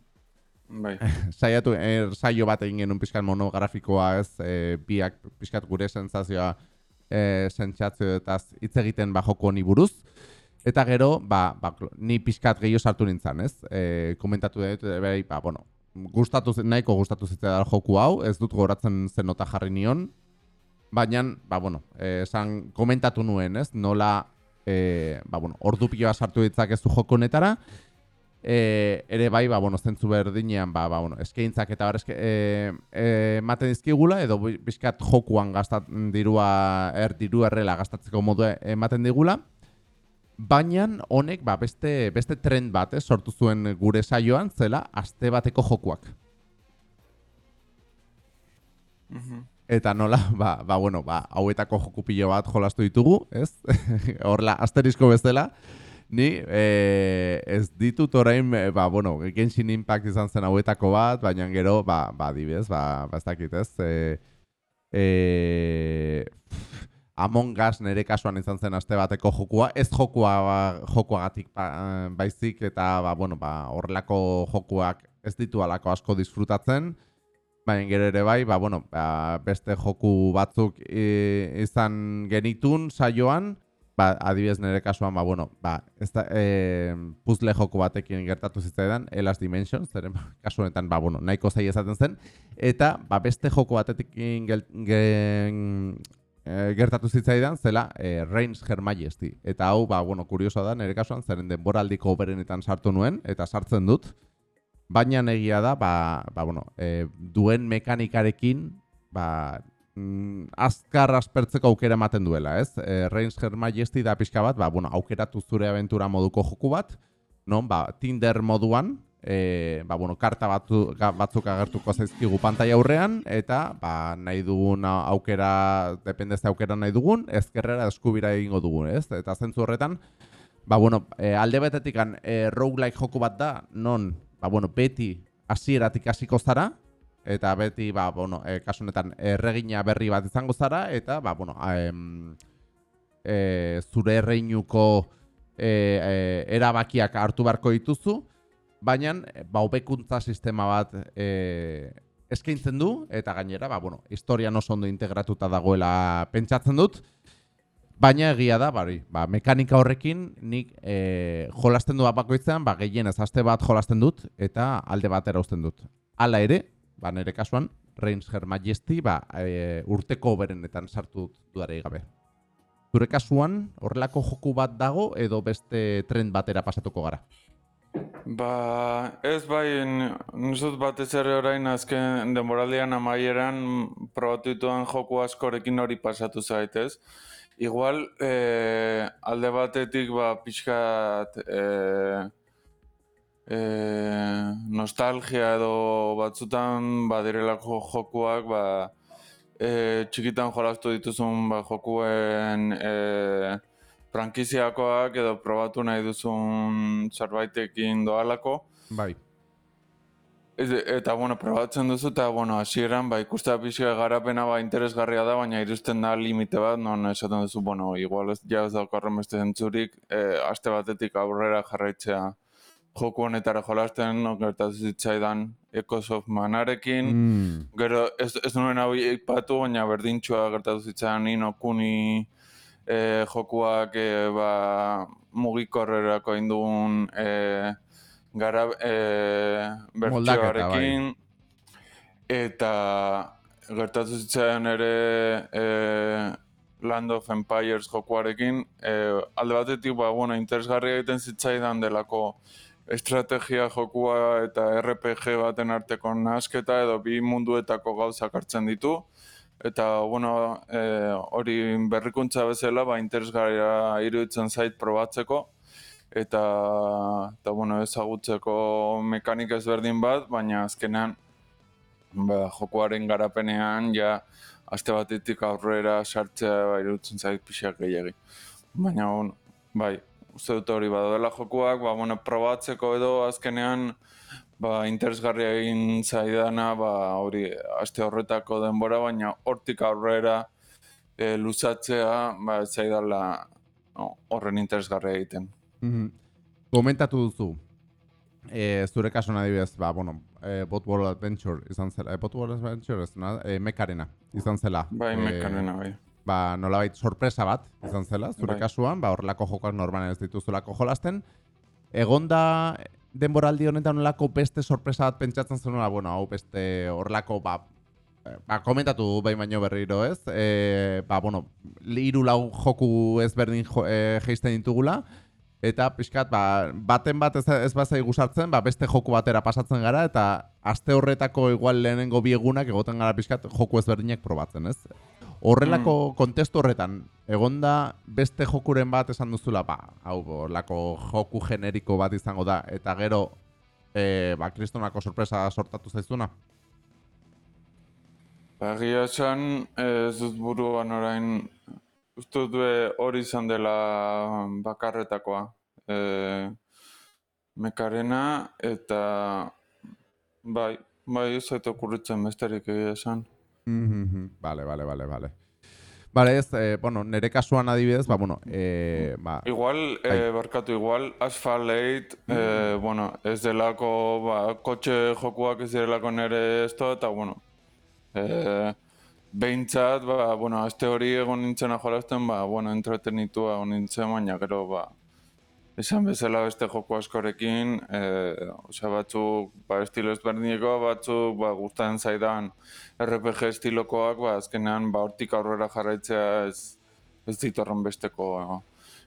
Bai. [laughs] Saiatu er saio bat egin genuen pizkat monografikoa, ez? E, biak pizkat gure sentsazioa eh sentsazio eta hitz egiten ba joko honi buruz. Eta gero, ba, ba ni pizkat gehiago sartu nintzen, ez? E, komentatu dut bai, ba, bueno, gustatu nahiko gustatu zitzaidan joku hau, ez dut goratzen zen nota jarri nion. Baina, ba, bueno, esan komentatu nuen, ez? Nola, e, ba, bueno, ordu piloa sartu ditzakezu joko honetara, e, ere bai, ba, bueno, zentzu berdinean, ba, ba, bueno, eskeintzak eta bar eske, e, e, maten dizkigula, edo bizkat jokuan gastat dirua, er, diru errela gastatzeko modu ematen digula, baina honek ba, beste, beste trend bat, eh, sortu zuen gure saioan, zela, aste bateko jokuak. Mhm. Eta nola, ba, ba, bueno, ba, hauetako jokupillo bat jolastu ditugu, ez? [laughs] Horla, asterizko bezala, Ni e, ez ditut orain, e, ba, bueno, Genshin Impact izan zen hauetako bat, baina gero, ba, ba, dibez, ba, ba ez dakit ez. E, e, Among Us nire kasuan izan zen aste bateko jokua, ez jokua ba, jokuagatik ba, baizik eta ba, bueno, ba, horrelako jokuak ez ditu alako asko disfrutatzen, baina gero ere bai, ba, bueno, ba, beste joku batzuk izan genitun saioan, ba, adibidez nire kasuan, ba, bueno, ba, ez da, e, puzzle joko batekin gertatu zitzaidan, Elas Dimensions, zeren kasu honetan, ba, bueno, nahiko zai ezaten zen, eta, ba, beste joko batekin gel, gen, e, gertatu zitzaidan, zela, e, Reigns Her Majesty. Eta hau, ba, bueno, kurioso da, nire kasuan, zeren denboraldiko berenetan sartu nuen, eta sartzen dut, baina negia da, ba, ba, bueno, e, duen mekanikarekin, ba, mm, azkar aspertzeko aukera ematen duela, ez? E, Reigns Her Majesty da pixka bat, ba, bueno, aukeratu zure aventura moduko joku bat, non, ba, Tinder moduan, e, ba, bueno, karta batzu, batzuk agertuko zaizkigu pantai aurrean, eta ba, nahi dugun aukera, dependez aukera nahi dugun, ezkerrera eskubira egingo dugun, ez? Eta zentzu horretan, Ba, bueno, e, alde batetik e, roguelike joku bat da, non, ba, bueno, beti hasieratik hasiko zara, eta beti, ba, bueno, e, kasu honetan erregina berri bat izango zara, eta, ba, bueno, em, e, zure erreinuko e, e, erabakiak hartu beharko dituzu, baina, ba, hobekuntza sistema bat e, eskaintzen du, eta gainera, ba, bueno, historian oso ondo integratuta dagoela pentsatzen dut, Baina egia da, bari, ba, mekanika horrekin nik e, jolasten du bakoitzean, ba, gehien ez aste bat jolasten dut eta alde batera uzten dut. Hala ere, ba, nire kasuan, Reigns Her Majesty ba, e, urteko berenetan sartu dudarei gabe. Zure kasuan, horrelako joku bat dago edo beste trend batera pasatuko gara? Ba, ez bai, nuzut batez ere orain azken denboraldian amaieran probatu dituan joku askorekin hori pasatu zaitez. Igual, eh, alde batetik, ba, pixkat eh, eh, nostalgia edo batzutan badirelako jokuak, ba, eh, txikitan jolastu dituzun ba, jokuen eh, frankiziakoak edo probatu nahi duzun zerbaitekin doalako. Bai. Ez, eta, bueno, probatzen duzu, eta, bueno, hasieran ba, ikustea pixka garapena, ba, interesgarria da, baina iruzten da limite bat, non esaten duzu, bueno, igual ez, ja ez daukarren beste zentzurik, e, aste batetik aurrera jarraitzea joku honetara jolasten, no, gertatzen zitzaidan Echoes of Manarekin, Mm. gero ez, ez nuen hau ipatu, baina berdintxua gertatu zitzaidan Nino Kuni e, jokuak e, ba, mugikorrerako induen e, gara e, Moldaketa, bai. bertsioarekin eta gertatu zitzaidan ere e, Land of Empires jokuarekin e, alde batetik ba, bueno, interesgarria egiten zitzaidan delako estrategia jokua eta RPG baten arteko nasketa edo bi munduetako gauzak hartzen ditu. Eta bueno, e, hori berrikuntza bezala ba, interesgarria iruditzen zait probatzeko. Eta, eta bueno, ezagutzeko mekanik ezberdin bat, baina azkenean ba, jokoaren garapenean ja aste batetik aurrera sartzea ba, iruditzen zait pixak gehiagi. Baina, bueno, bai, dut hori badela jokuak, ba, bueno, probatzeko edo azkenean ba, interesgarria egin zaidana, ba, hori aste horretako denbora, baina hortik aurrera e, luzatzea, ba, zaidala no, horren interesgarria egiten. Mhm. Komentatu duzu, e, zure kasuan adibidez, ba, bueno, e, Bot World Adventure izan zela, e, Bot World Adventure ez na, e, mekarena izan zela. Bai, E, mekanena, bai. Ba, nolabait sorpresa bat izan zela, zure Bai. kasuan, ba, horrelako jokoak normalen ez dituzulako jolasten. Egonda denboraldi honetan nolako beste sorpresa bat pentsatzen zenuela, bueno, hau beste horrelako, ba, eh, ba, komentatu du behin baino berriro ez, e, ba, bueno, hiru lau joku ezberdin jo, e, jeisten ditugula, eta pixkat, ba, baten bat ez, ez bazai gusartzen, ba, beste joku batera pasatzen gara, eta aste horretako igual lehenengo biegunak egoten gara pixkat joku ezberdinak probatzen, ez? Horrelako kontestu horretan, egonda beste jokuren bat esan duzula, ba, hau, horrelako joku generiko bat izango da, eta gero, e, ba, kristonako sorpresa sortatu zaizuna? Ba, egia esan, ez dut buruan orain, uste dut be hori izan dela bakarretakoa. E, mekarena eta bai, bai ez zait okurritzen besterik egia esan. Mhm, Vale, vale, vale, vale. Vale, ez, eh, bueno, nire kasuan adibidez, ba, bueno, eh, ba, Igual, Bai. eh, barkatu igual, Asphalt 8, eh, bueno, ez delako, ba, kotxe jokuak ez direlako nire esto, eta, bueno, eh, behintzat, ba, bueno, aste hori egon nintzena jolasten, ba, bueno, entretenitua egon nintzen, baina gero, ba, esan bezala beste joko askorekin, eh, osea, batzuk, ba, estilo ezberdineko, batzuk, ba, gustatzen zaidan RPG estilokoak, ba, azkenean, ba, hortik aurrera jarraitzea ez, ez ditorren besteko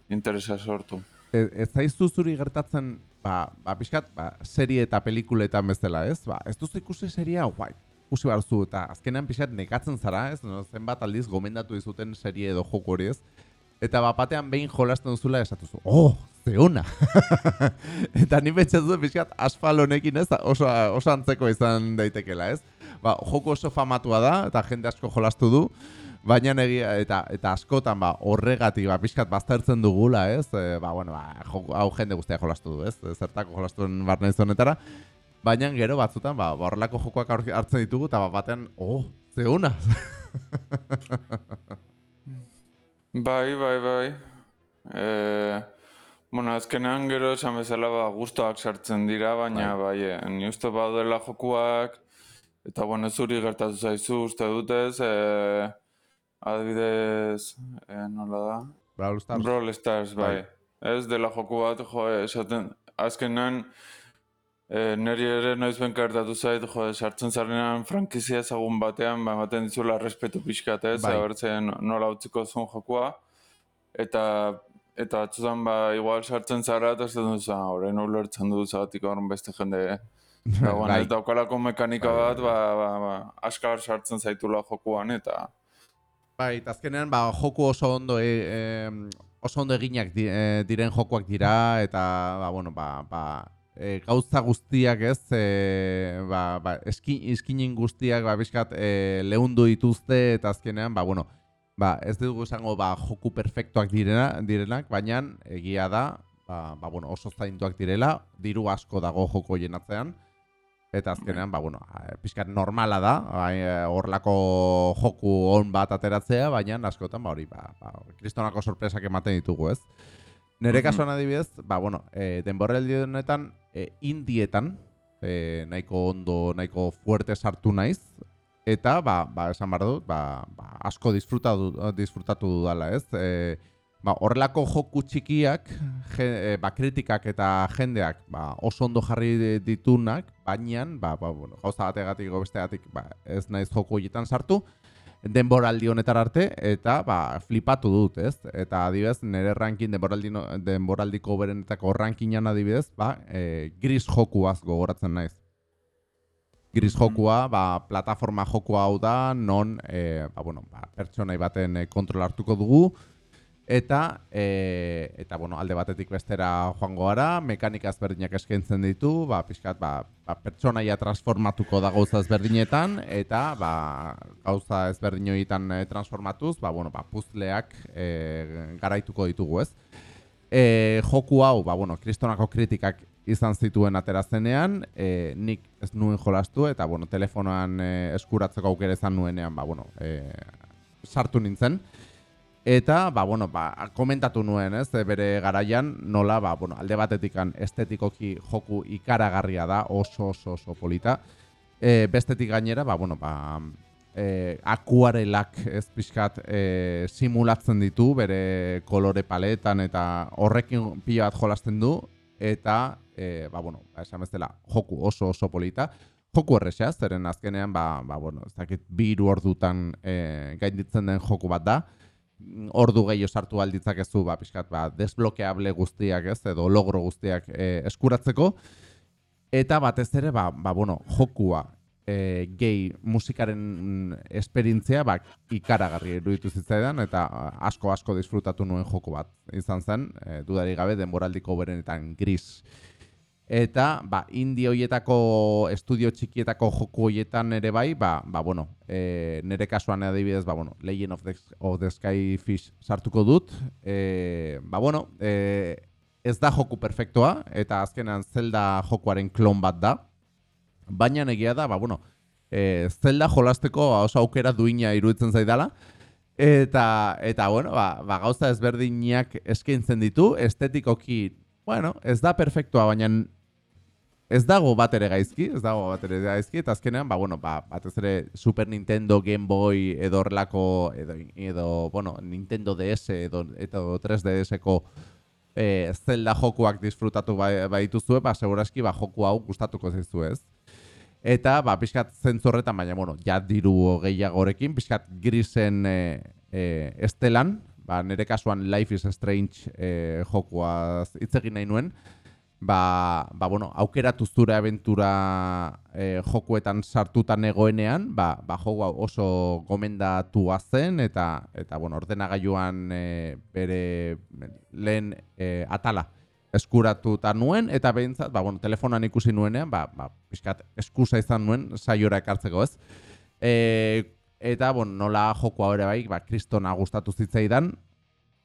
interesa sortu. ez, ez zaizu zuri gertatzen, ba, ba, pixkat, ba, serie eta pelikuletan bezala, ez? Ba, ez duzu ikusi seria, guai, ikusi behar zu, eta azkenean pixkat nekatzen zara, ez? No, zenbat aldiz gomendatu dizuten serie edo joku hori, ez? Eta bapatean behin jolasten duzula esatuzu, oh, ze ona! [laughs] eta ni pentsatu dut pixkat asfal honekin ez, oso, oso antzeko izan daitekela, ez? Ba, joku oso famatua da, eta jende asko jolastu du, Baina egia, eta, eta askotan, ba, horregatik, ba, pixkat baztertzen dugula, ez? E, ba, bueno, ba, joko, hau jende guztiak jolastu du, ez? Zertako jolastuen barne honetara. Baina gero batzutan, ba, ba, horrelako jokoak hartzen ditugu, eta ba, batean, oh, zeuna! [laughs] Bai, bai, bai. E, bueno, azkenean gero esan bezala ba, gustoak sartzen dira, baina bai, e, ni uste badela jokuak, eta bueno, zuri gertatu zaizu uste dutez, e, adibidez, e, nola da? Brawl Stars. Brawl Stars, bai. Bai. Ez dela joku bat, jo, esaten, azkenean, e, neri ere noiz benka gertatu zait, jo, sartzen zarenean frankizia ezagun batean, ba, ematen dizula respetu pixkat, ez, Bai. bai. nola utziko zuen jokua, eta eta batzutan, ba, igual sartzen zara, eta ez dut horrein ulertzen du zagatik horren beste jende, [laughs] bueno, Bai. ez daukalako mekanika Bai, bat, ba, ba, ba, askar sartzen zaitula jokuan, eta, Bai, azkenean ba, joku oso ondo e, e, oso ondo eginak di, e, diren jokuak dira eta ba, bueno, ba, ba, e, gauza guztiak ez e, ba, ba, eski, eskinin guztiak ba, bizkat e, lehundu dituzte eta azkenean ba, bueno, ba, ez dugu esango ba, joku perfektuak direna, direnak, baina egia da ba, ba, bueno, oso zainduak direla, diru asko dago joko hoien atzean, Eta azkenean, ba, bueno, eh, pixkat normala da, bai, eh, horrelako joku on bat ateratzea, baina askotan, ba, hori, ba, ba, kristonako sorpresak ematen ditugu, ez? Nere kasuan adibidez, ba, bueno, e, denborraldi honetan, e, indietan, e, nahiko ondo, nahiko fuerte sartu naiz, eta, ba, ba esan behar dut, ba, ba, asko disfrutatu, disfrutatu dudala, ez? E, ba, horrelako joku txikiak, je, e, ba, kritikak eta jendeak ba, oso ondo jarri ditunak, baina, ba, ba, bueno, gauza bategatik bestegatik ba, ez naiz joku horietan sartu, denboraldi honetar arte, eta ba, flipatu dut, ez? Eta adibidez, nire ranking denboraldi, no- denboraldiko berenetako rankingan adibidez, ba, e, gris jokuaz gogoratzen naiz. Gris jokua, ba, plataforma jokua hau da, non, e, ba, bueno, ba, pertsonai baten e, kontrol hartuko dugu, eta, e, eta bueno, alde batetik bestera joango gara, mekanika ezberdinak eskaintzen ditu, ba, pixkat, ba, ba, pertsonaia transformatuko da gauza ezberdinetan, eta ba, gauza ezberdin horietan e, transformatuz, ba, bueno, ba, puzleak e, garaituko ditugu, ez? E, joku hau, ba, bueno, kristonako kritikak izan zituen aterazenean, e, nik ez nuen jolastu, eta, bueno, telefonoan e, eskuratzeko aukera izan nuenean, ba, bueno, e, sartu nintzen. Eta, ba, bueno, ba, komentatu nuen, ez, bere garaian, nola, ba, bueno, alde batetikan estetikoki joku ikaragarria da, oso, oso, oso polita. E, bestetik gainera, ba, bueno, ba, e, akuarelak ez pixkat e, simulatzen ditu bere kolore paletan eta horrekin pila bat jolasten du. Eta e, ba, bueno, ba, esan bezala joku oso oso polita. Joku erresa, zeren azkenean ba, ba, bueno, ez dakit bi ordutan e, gainditzen den joku bat da ordu gehiago sartu alditzakezu ba, pixkat ba, desblokeable guztiak ez edo logro guztiak e, eskuratzeko eta batez ere ba, ba, bueno, jokua e, gehi musikaren esperientzia ba, ikaragarri iruditu zitzaidan eta asko asko disfrutatu nuen joko bat izan zen, e, dudari gabe denboraldiko berenetan gris. Eta, ba, indie hoietako, estudio txikietako joku hoietan ere bai, ba, ba bueno, e, nire kasuan adibidez, ba, bueno, Legend of the, of the Skyfish sartuko dut. E, ba, bueno, e, ez da joku perfektoa, eta azkenan Zelda jokuaren klon bat da. Baina egia da, ba, bueno, e, Zelda jolasteko oso aukera duina iruditzen zaidala. Eta, eta bueno, ba, ba, gauza ezberdinak eskaintzen ditu, estetikoki, bueno, ez da perfektua, baina ez dago bat ere gaizki, ez dago bat ere gaizki, eta azkenean, ba, bueno, ba, batez ere Super Nintendo, Game Boy, edo horrelako, edo, edo, bueno, Nintendo DS, edo, edo 3DS-ko e, Zelda jokuak disfrutatu baituzue, ba, seguraski, ba, joku hau gustatuko zaizu ez. Eta, ba, pixkat zentzu horretan, baina, bueno, ja diru gehiagorekin, pixkat grisen e, e, estelan, ba, nire kasuan Life is Strange e, jokuaz hitz egin nahi nuen, ba, ba bueno, aukeratu zure abentura e, jokuetan sartutan egoenean, ba, ba joku hau oso gomendatua zen eta eta bueno, ordenagailuan e, bere lehen e, atala eskuratuta nuen eta behintzat, ba, bueno, telefonan ikusi nuenean, ba, ba, pixkat eskusa izan nuen saiora ekartzeko, ez? E, Eta, bueno, nola jokoa ere bai, ba, kristona gustatu zitzaidan,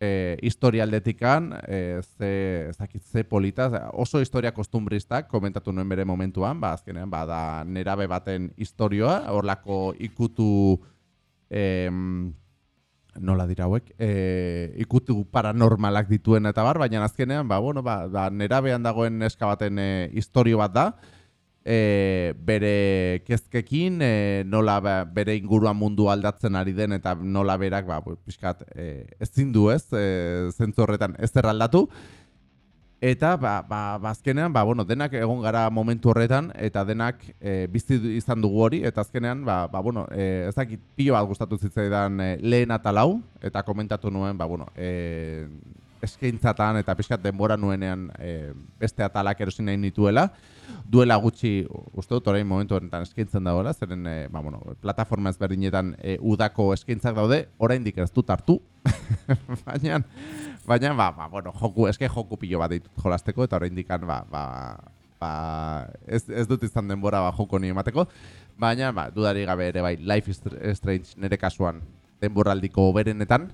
e, historia aldetikan, e, ze, ez dakit, ze polita, oso historia kostumbristak, komentatu nuen bere momentuan, ba, azkenean, ba, da nerabe baten historioa, horlako ikutu, em, nola dira hauek, e, ikutu paranormalak dituen eta bar, baina azkenean, ba, bueno, ba, ba, nerabean dagoen neska baten e, historio bat da, e, bere kezkekin, e, nola ba, bere inguruan mundu aldatzen ari den eta nola berak, ba, pixkat, e, ezin du ez, e, zentzu horretan ez aldatu, Eta, ba, ba, ba, azkenean, ba, bueno, denak egon gara momentu horretan, eta denak e, bizi izan dugu hori, eta azkenean, ba, ba, bueno, e, ez dakit pilo bat gustatu zitzaidan e, lehen atalau, eta komentatu nuen, ba, bueno, e, eskaintzatan eta pixkat denbora nuenean e, beste atalak erosin nahi nituela. Duela gutxi, uste dut orain momentu honetan eskaintzen dagoela, zeren e, ba, bueno, plataforma ezberdinetan e, udako eskaintzak daude, oraindik ez dut hartu, [laughs] baina, baina ba, ba, bueno, joku, eske joku pilo bat ditut jolasteko, eta oraindik ba, ba, ba, ez, ez dut izan denbora ba, joko ni emateko, baina ba, dudari gabe ere bai, Life is Strange nire kasuan denboraldiko berenetan,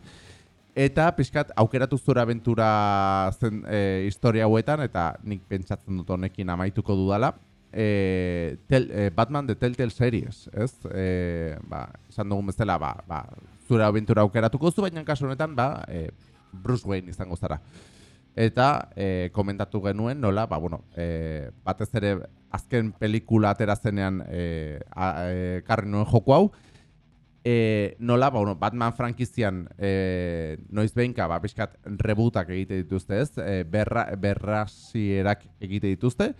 Eta pixkat aukeratu zure aventura zen e, historia hauetan, eta nik pentsatzen dut honekin amaituko dudala. E, tel, e, Batman The Telltale Series, ez? E, ba, esan dugun bezala, ba, ba, zure aventura aukeratuko zu, baina kasu honetan, ba, e, Bruce Wayne izango zara. Eta e, komentatu genuen, nola, ba, bueno, e, batez ere azken pelikula atera zenean e, a, e, karri nuen joku hau, e, nola, ba, bueno, Batman frankizian e, noiz behinka, ba, pixkat, rebootak egite dituzte ez, e, berra, berrasierak egite dituzte,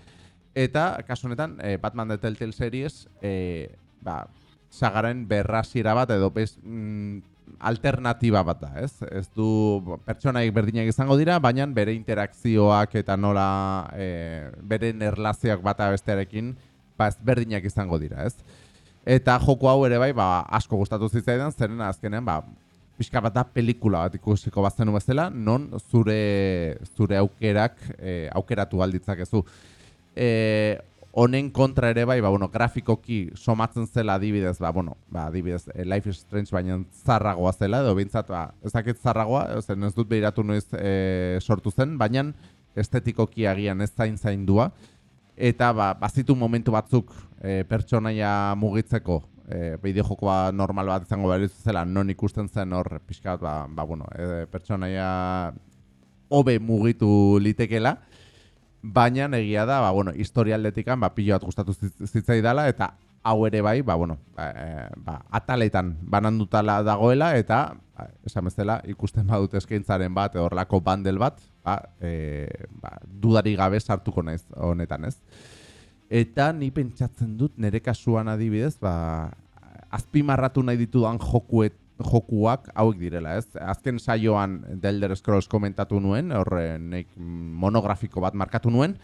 eta, kasu honetan, e, Batman The Telltale Series, e, ba, sagaren berrasiera bat, edo bez, mm, alternatiba bat da, ez? Ez du pertsonaik berdinak izango dira, baina bere interakzioak eta nola e, bere erlazioak bata bestearekin, ba, berdinak izango dira, ez? Eta joko hau ere bai, ba, asko gustatu zitzaidan, zeren azkenean, ba, pixka bat da pelikula bat ikusiko bazenu bezala, non zure zure aukerak e, aukeratu alditzak ezu. E, honen kontra ere bai, ba, bueno, grafikoki somatzen zela adibidez, ba, bueno, ba, adibidez, e, Life is Strange baina zarragoa zela, edo bintzat, ba, ezakit zarragoa, zen ez dut behiratu noiz e, sortu zen, baina estetikoki agian ez zain zaindua, eta ba, bazitu momentu batzuk e, pertsonaia mugitzeko e, bideo jokoa normal bat izango behar zela non ikusten zen hor pixka ba, ba, bueno, e, pertsonaia hobe mugitu litekela baina egia da ba, bueno, historialdetikan ba, pilo bat gustatu zitzai dela eta hau ere bai, ba, bueno, ba, e, ba, ataletan banandutala dagoela eta ba, esan bezala ikusten badut eskaintzaren bat horlako bandel bat ba, e, ba, dudari gabe sartuko naiz honetan, ez? Eta ni pentsatzen dut nire kasuan adibidez, ba, azpimarratu nahi ditudan jokuet, jokuak hauek direla, ez? Azken saioan The Scrolls komentatu nuen, horre monografiko bat markatu nuen,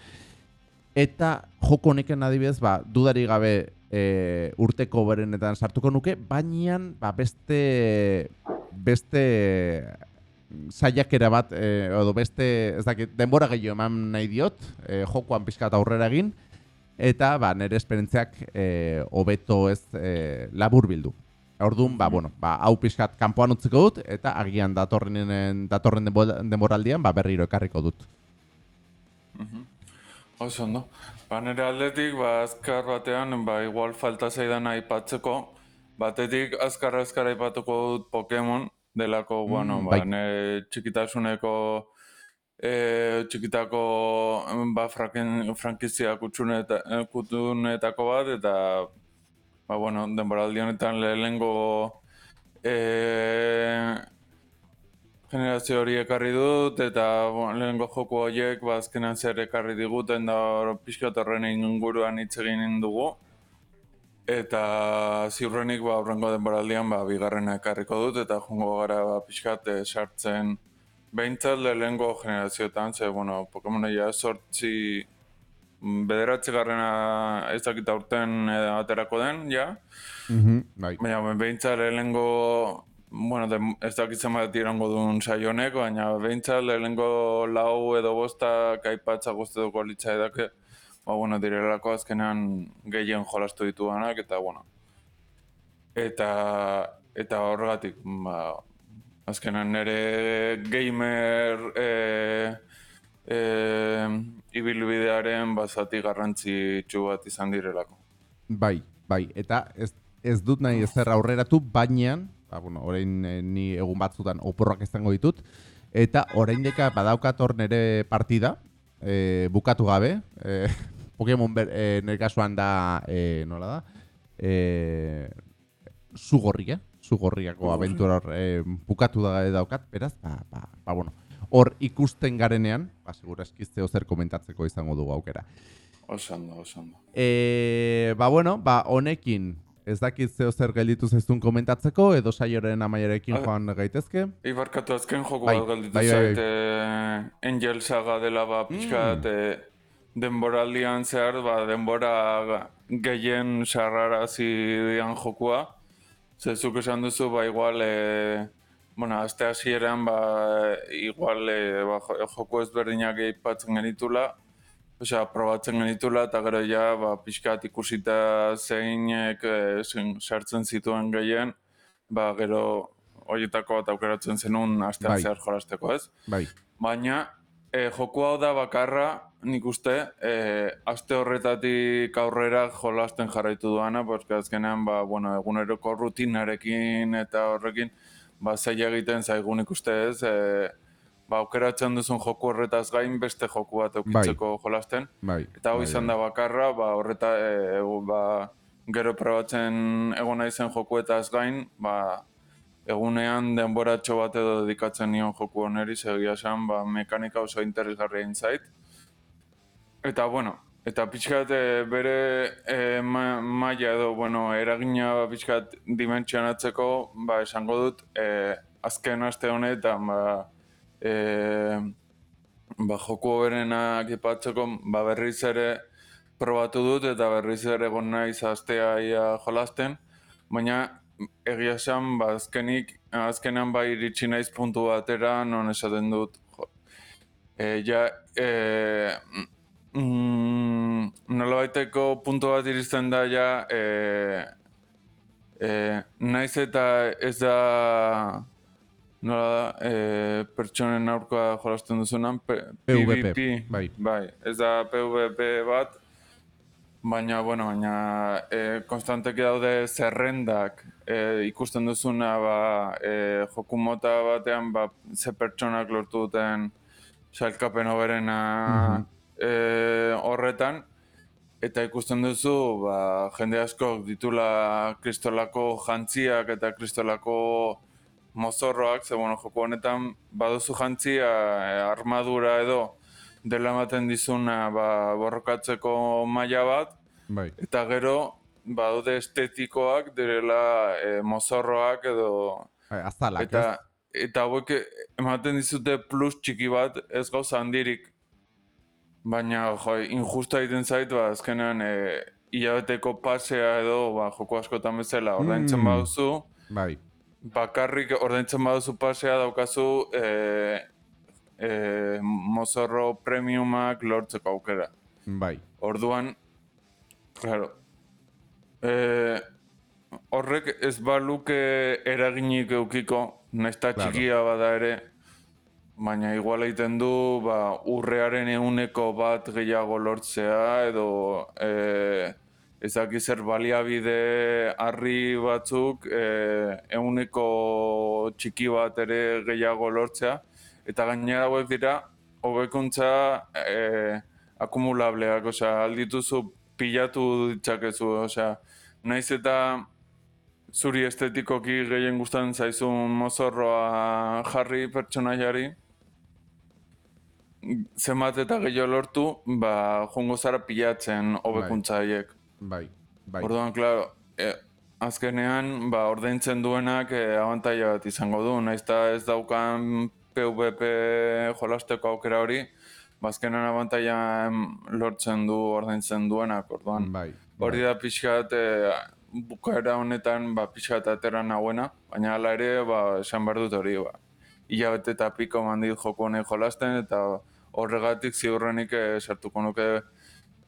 eta joko honeken adibidez, ba, dudari gabe e, urteko berenetan sartuko nuke, baina ba, beste beste saiakera bat e, edo beste ez dakit denbora gehiago eman nahi diot e, jokoan pizkat aurrera egin eta ba nere esperientziak eh hobeto ez e, labur bildu. Orduan ba bueno, ba hau pizkat kanpoan utziko dut eta agian datorrenen datorren denboraldian ba berriro ekarriko dut. Mhm. Oso ondo. Ba nere aldetik ba azkar batean ba igual falta zaidan aipatzeko batetik azkar azkar aipatuko dut Pokemon delako, mm, bueno, ba, bai. ne txikitasuneko e, txikitako ba, frankizia kutsunetako bat, eta ba, bueno, denboraldi honetan lehenengo e, generazio hori ekarri dut, eta bueno, lehenengo joku horiek ba, azkenan zer ekarri diguten da pixka horren inguruan hitz egin dugu. Eta ziurrenik ba aurrengo denboraldian ba bigarrena ekarriko dut eta jongo gara ba pixkat eh, sartzen behintzat lehengo generazioetan, ze, bueno, Pokemon ja sortzi mm, bederatzi garrena ez dakit aurten eh, aterako den, ja. Mm -hmm, bai. Baina, behintzat lehengo, bueno, de, ez dakit zenbat irango duen saionek, baina behintzat lehengo lau edo bosta kaipatza guztetuko litzai dake, ba, bueno, direlako azkenean gehien jolastu dituanak, eta, bueno, eta eta horregatik ba azkenan nire gamer e, e, ibilbidearen bazati garrantzitsu bat izan direlako. Bai, bai, eta ez, ez dut nahi ezer aurreratu, baina, ba, bueno, orain eh, ni egun batzutan oporrak izango ditut, eta orain deka badaukat hor nire partida, eh, bukatu gabe, eh, [laughs] Pokemon ber, eh, nire kasuan da, eh, nola da, eh, zugorria, zugorriako abentura hor eh, bukatu da daukat, beraz, ba, ba, ba, bueno, hor ikusten garenean, ba, segura eskizteo zer komentatzeko izango dugu aukera. Oso ondo. E, ba, bueno, ba, honekin ez dakit zeo zer gelditu zaizun komentatzeko, edo saioren amaiarekin Ah. joan gaitezke. Ibarkatu azken joko Bai, bat galditu bai, bai, zait, eh, Angel Saga dela ba pixkat eh, denboraldian zehar, ba, denbora gehien sarrarazi dian jokua. Ze zuk esan duzu, ba, igual, eh, bueno, azte hasieran, ba, igual, eh, ba, jo- joko ezberdinak aipatzen genitula, Osea, probatzen genitula eta gero ja, ba, pixkat ikusita zeinek eh, zein sartzen zituen gehien, ba, gero horietako bat aukeratzen zenun astean Bai. zehar jolasteko, ez? Bai, Baina, e, joku hau da bakarra, nik uste, e, aste horretatik aurrera jolasten jarraitu duana, porque azkenean, ba, bueno, eguneroko rutinarekin eta horrekin, ba, zaila egiten zaigun ikuste ez, e, ba, aukeratzen duzun joku horretaz gain beste joku bat eukitzeko jolasten. bai. Eta hau bai, izan bai. da bakarra, ba, horreta, e, ba, gero probatzen egon naizen jokuetaz gain, ba, egunean denboratxo bat edo dedikatzen nion joku oneri, segia esan, ba, mekanika oso interesgarria egin zait. Eta, bueno, eta pixkat e, bere e, ma, maila edo, bueno, eragina pixkat dimentsionatzeko, ba, esango dut, e, azken aste honetan, ba, ba, joku hoberenak ipatzeko ba, berriz ere probatu dut eta berriz ere egon naiz astea ia jolasten, baina egia esan ba, azkenik, azkenean bai iritsi naiz puntu batera non esaten dut jo, e, ja, e, mm, nolabaiteko puntu bat iristen da ja e, e, naiz eta ez da nola da, e, pertsonen aurka jolasten duzunan, PvP, bai. bai, ez da PvP bat, baina, bueno, baina e, konstanteki daude zerrendak e, ikusten duzuna, ba, e, joku mota batean, ba, ze pertsonak lortu duten salkapen hoberena Mhm. e, horretan, eta ikusten duzu, ba, jende askok ditula kristolako jantziak eta kristolako mozorroak, ze bueno, joko honetan baduzu jantzia, e, armadura edo dela ematen dizuna ba, borrokatzeko maila bat, Bai, eta gero badaude estetikoak direla e, mozorroak edo bai, azalak, eta ez? eta hauek ematen dizute plus txiki bat ez gauza handirik. Baina jo, injusta egiten zait, ba, azkenean e, hilabeteko pasea edo ba, joko askotan bezala ordaintzen Mm. baduzu, Bai, bakarrik ordaintzen baduzu pasea daukazu e, e, mozorro premiumak lortzeko aukera. bai, Orduan, claro, e, horrek ez baluke eraginik eukiko, eta Claro. txikia bada ere, baina igual egiten du ba, urrearen euneko bat gehiago lortzea, edo e, ez dakit zer baliabide harri batzuk e, euneko txiki bat ere gehiago lortzea, eta gainera hauek dira, hobekuntza e, akumulableak, osea, aldituzu pilatu ditzakezu, osea, naiz eta zuri estetikoki gehien gustatzen zaizun mozorroa jarri pertsonaiari, zenbat eta gehiago lortu, ba, jongo zara pilatzen hobekuntza haiek. Bai, bai. Orduan, klaro, e, azkenean, ba, ordaintzen duenak e, abantaila bat izango du, naiz eta ez daukan PvP jolasteko aukera hori, ba, azkenean abantaila em, lortzen du ordaintzen duenak, orduan. Bai, Hori da pixkat, e, bukaera honetan, ba, pixkat atera nahuena, baina hala ere, ba, esan behar dut hori, ba. Hilabete eta piko mandit joko honek jolasten, eta horregatik ziurrenik e, sartuko nuke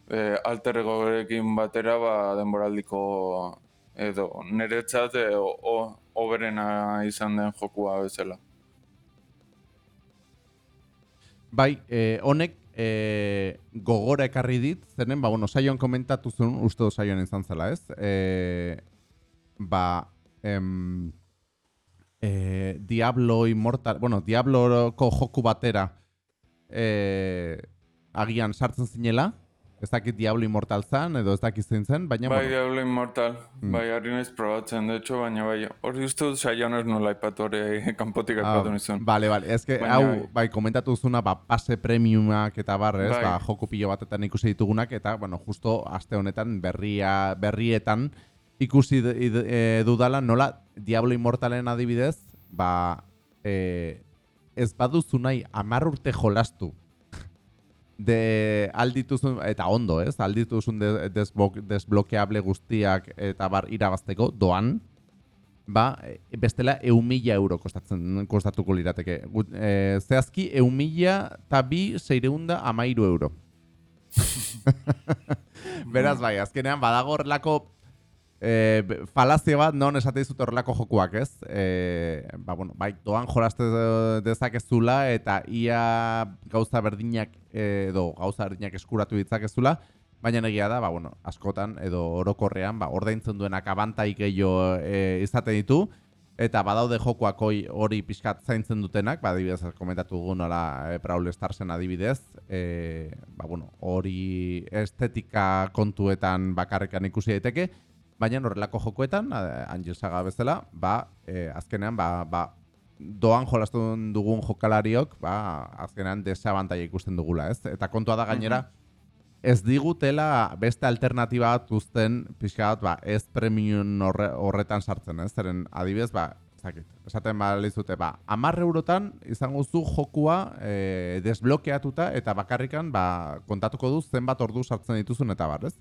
e, alter egorekin batera, ba, denboraldiko edo niretzat e, oberena izan den jokua bezala. Bai, eh, honek eh, gogora ekarri dit, zenen, ba, bueno, saioan komentatu zuen, uste du saioan izan zela, ez? Eh, ba, em, eh, Diablo Immortal, bueno, Diabloko joku batera eh, agian sartzen zinela, ez dakit Diablo Immortal zan, edo ez dakit zein zen, baina, Bai, bueno, Diablo Immortal, Mm. bai, hori naiz probatzen, de hecho, baina bai, hori uste dut saioan ez nola aipatu hori [laughs] kanpotik aipatu nizun. Bale, bale, ez que, Baina hau, bai. bai, komentatu zuzuna, ba, pase premiumak eta bar, ez, Bai. ba, joko pilo batetan ikusi ditugunak, eta, bueno, justo aste honetan berria, berrietan ikusi e, dudala, nola Diablo Immortalen adibidez, ba, e, ez baduzu nahi amar urte jolastu, de aldituzun, eta ondo, ez, aldituzun de, desblo- desblokeable guztiak eta bar irabazteko, doan, ba, e, bestela eun mila euro kostatzen, kostatuko lirateke. Gut, e, zehazki eun mila eta bi seireunda amairu euro. [laughs] Beraz, bai, azkenean badago horrelako e, be- falazio bat non esate dizut horrelako jokuak, ez? E, ba, bueno, bai, doan jolaste dezakezula eta ia gauza berdinak eh, edo gauza berdinak eskuratu ditzakezula, baina egia da, ba, bueno, askotan edo orokorrean, ba, ordaintzen duenak abantai gehiago e, izaten ditu, eta badaude jokoak hoi hori pixkat zaintzen dutenak, ba, adibidez, komentatu dugu nola e, Brawl Starsen adibidez, e, ba, bueno, hori estetika kontuetan bakarrekan ikusi daiteke, baina horrelako jokoetan, eh, Angel Saga bezala, ba, e, azkenean, ba, ba, doan jolastu dugun jokalariok, ba, azkenean desabantaia ikusten dugula, ez? Eta kontua da gainera, ez digutela beste alternatiba bat uzten pixka bat, ba, ez premium horre, horretan sartzen, ez? Zeren adibidez, ba, zakit, esaten ba lizute, ba, amarre eurotan izango zu jokua e, desblokeatuta eta bakarrikan ba, kontatuko du zenbat ordu sartzen dituzun eta bar, ez?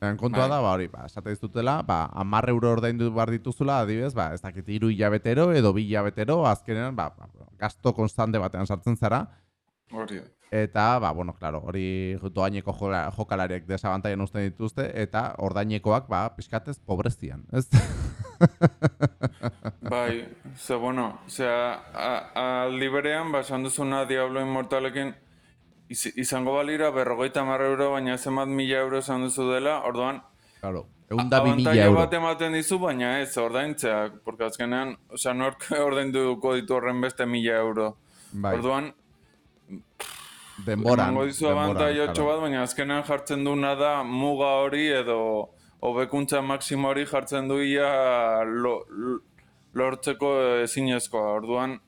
Kontua Bai. da, ba, hori, ba, esate dizutela, ba, amarre euro ordaindu behar dituzula, adibidez, ba, ez dakit, hiru hilabetero edo bi hilabetero, azkenean, ba, ba, gasto konstante batean sartzen zara, Hori. Eta, ba, bueno, claro, hori doaineko jokalariek desabantaian usten dituzte, eta ordainekoak, ba, pixkatez, pobrezian, ez? [laughs] Bai, ze bueno, osea, a- aldi berean, ba, esan duzuna Diablo Immortalekin, izango balira berrogeita marra euro, baina zenbat mila euro esan duzu dela, orduan, claro, egun da bi mila euro. bat ematen dizu, baina ez, ordaintzeak, porque azkenean, osea, nork [laughs] ordainduko ditu horren beste mila euro. Bai, Orduan, denboran. emango dizu abantailotxo bat, baina azkenean jartzen duena da muga hori edo hobekuntza maksimo hori jartzen du ia lo, lo- lortzeko ezinezkoa. Orduan.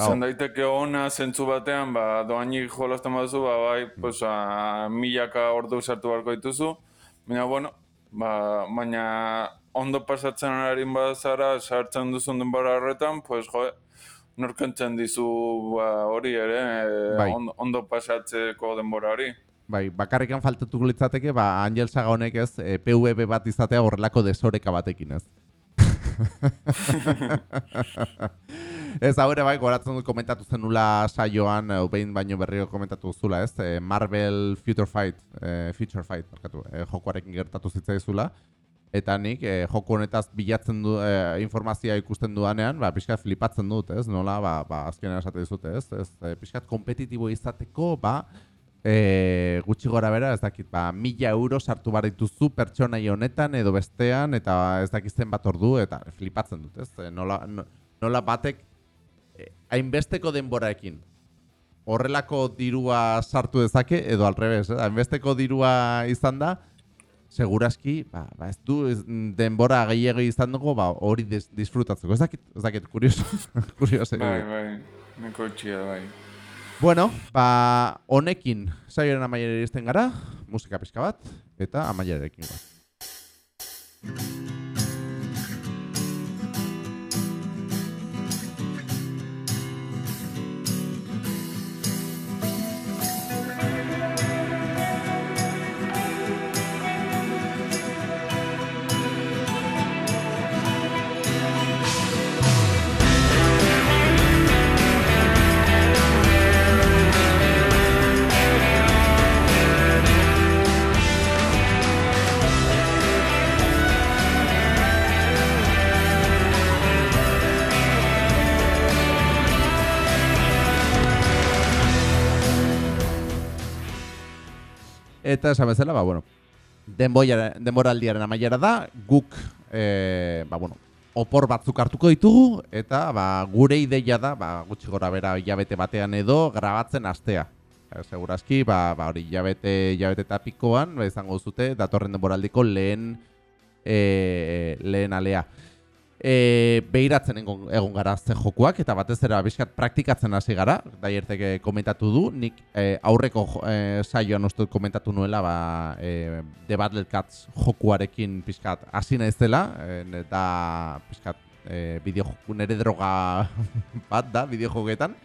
Zan daiteke ona zentzu batean, ba, doainik jolazten baduzu, ba, bai, pues, a, milaka ordu sartu beharko dituzu. Baina, bueno, ba, baina ondo pasatzen harin bazara, sartzen duzun denbora horretan, pues, jo, norkentzen dizu ba, hori ere, e, Bai. ondo, ondo pasatzeko denbora hori. Bai, bakarrikan faltatuko litzateke, ba, Angel Saga honek ez, e, PvP bat izatea horrelako desoreka batekin ez. [laughs] ez hau ere bai, goratzen dut komentatu zenula saioan, e, behin baino berriro komentatu zula, ez? E, Marvel Future Fight, e, Future Fight, barkatu, e, jokoarekin gertatu zitzaizula. Eta nik e, joko honetaz bilatzen du e, informazioa ikusten dudanean, ba pixkat flipatzen dut, ez? Nola, ba, ba azkenean esate dizute, ez? Ez e, pixkat kompetitibo izateko, ba e, gutxi gora bera, ez dakit, ba, mila euro sartu behar dituzu pertsonai honetan edo bestean, eta ez dakit zenbat ordu, eta flipatzen dut, ez? E, nola, no- nola batek e, hainbesteko denboraekin horrelako dirua sartu dezake, edo al revés, eh? hainbesteko dirua izan da, seguraski, ba, ba ez du ez, denbora gehiago izan dugu, ba, hori dis, disfrutatzeko. Ez dakit, ez dakit, kurioso. [laughs] kurioso. Bai, bai, niko txia, bai. Bueno, ba, honekin saioaren amaiera iristen gara, musika pixka bat, eta amaierarekin bat. Eta esan bezala, ba, bueno, denboia- denboraldiaren amaiera da, guk, e, ba, bueno, opor batzuk hartuko ditugu, eta ba, gure ideia da, ba, gutxi gora bera hilabete batean edo, grabatzen astea. E, segurazki, ba, ba, hori hilabete, hilabete eta pikoan, ba, izango zute, datorren denboraldiko lehen, e, lehen alea. E, behiratzen egon, egon gara ze jokuak, eta batez ere abiskat praktikatzen hasi gara, daiertek komentatu du, nik e, aurreko e, saioan uste komentatu nuela, ba, e, The Battle Cats jokuarekin pixkat hasi naizela, e, eta pixkat e, bideo nere droga [laughs] bat da, bideo jogetan.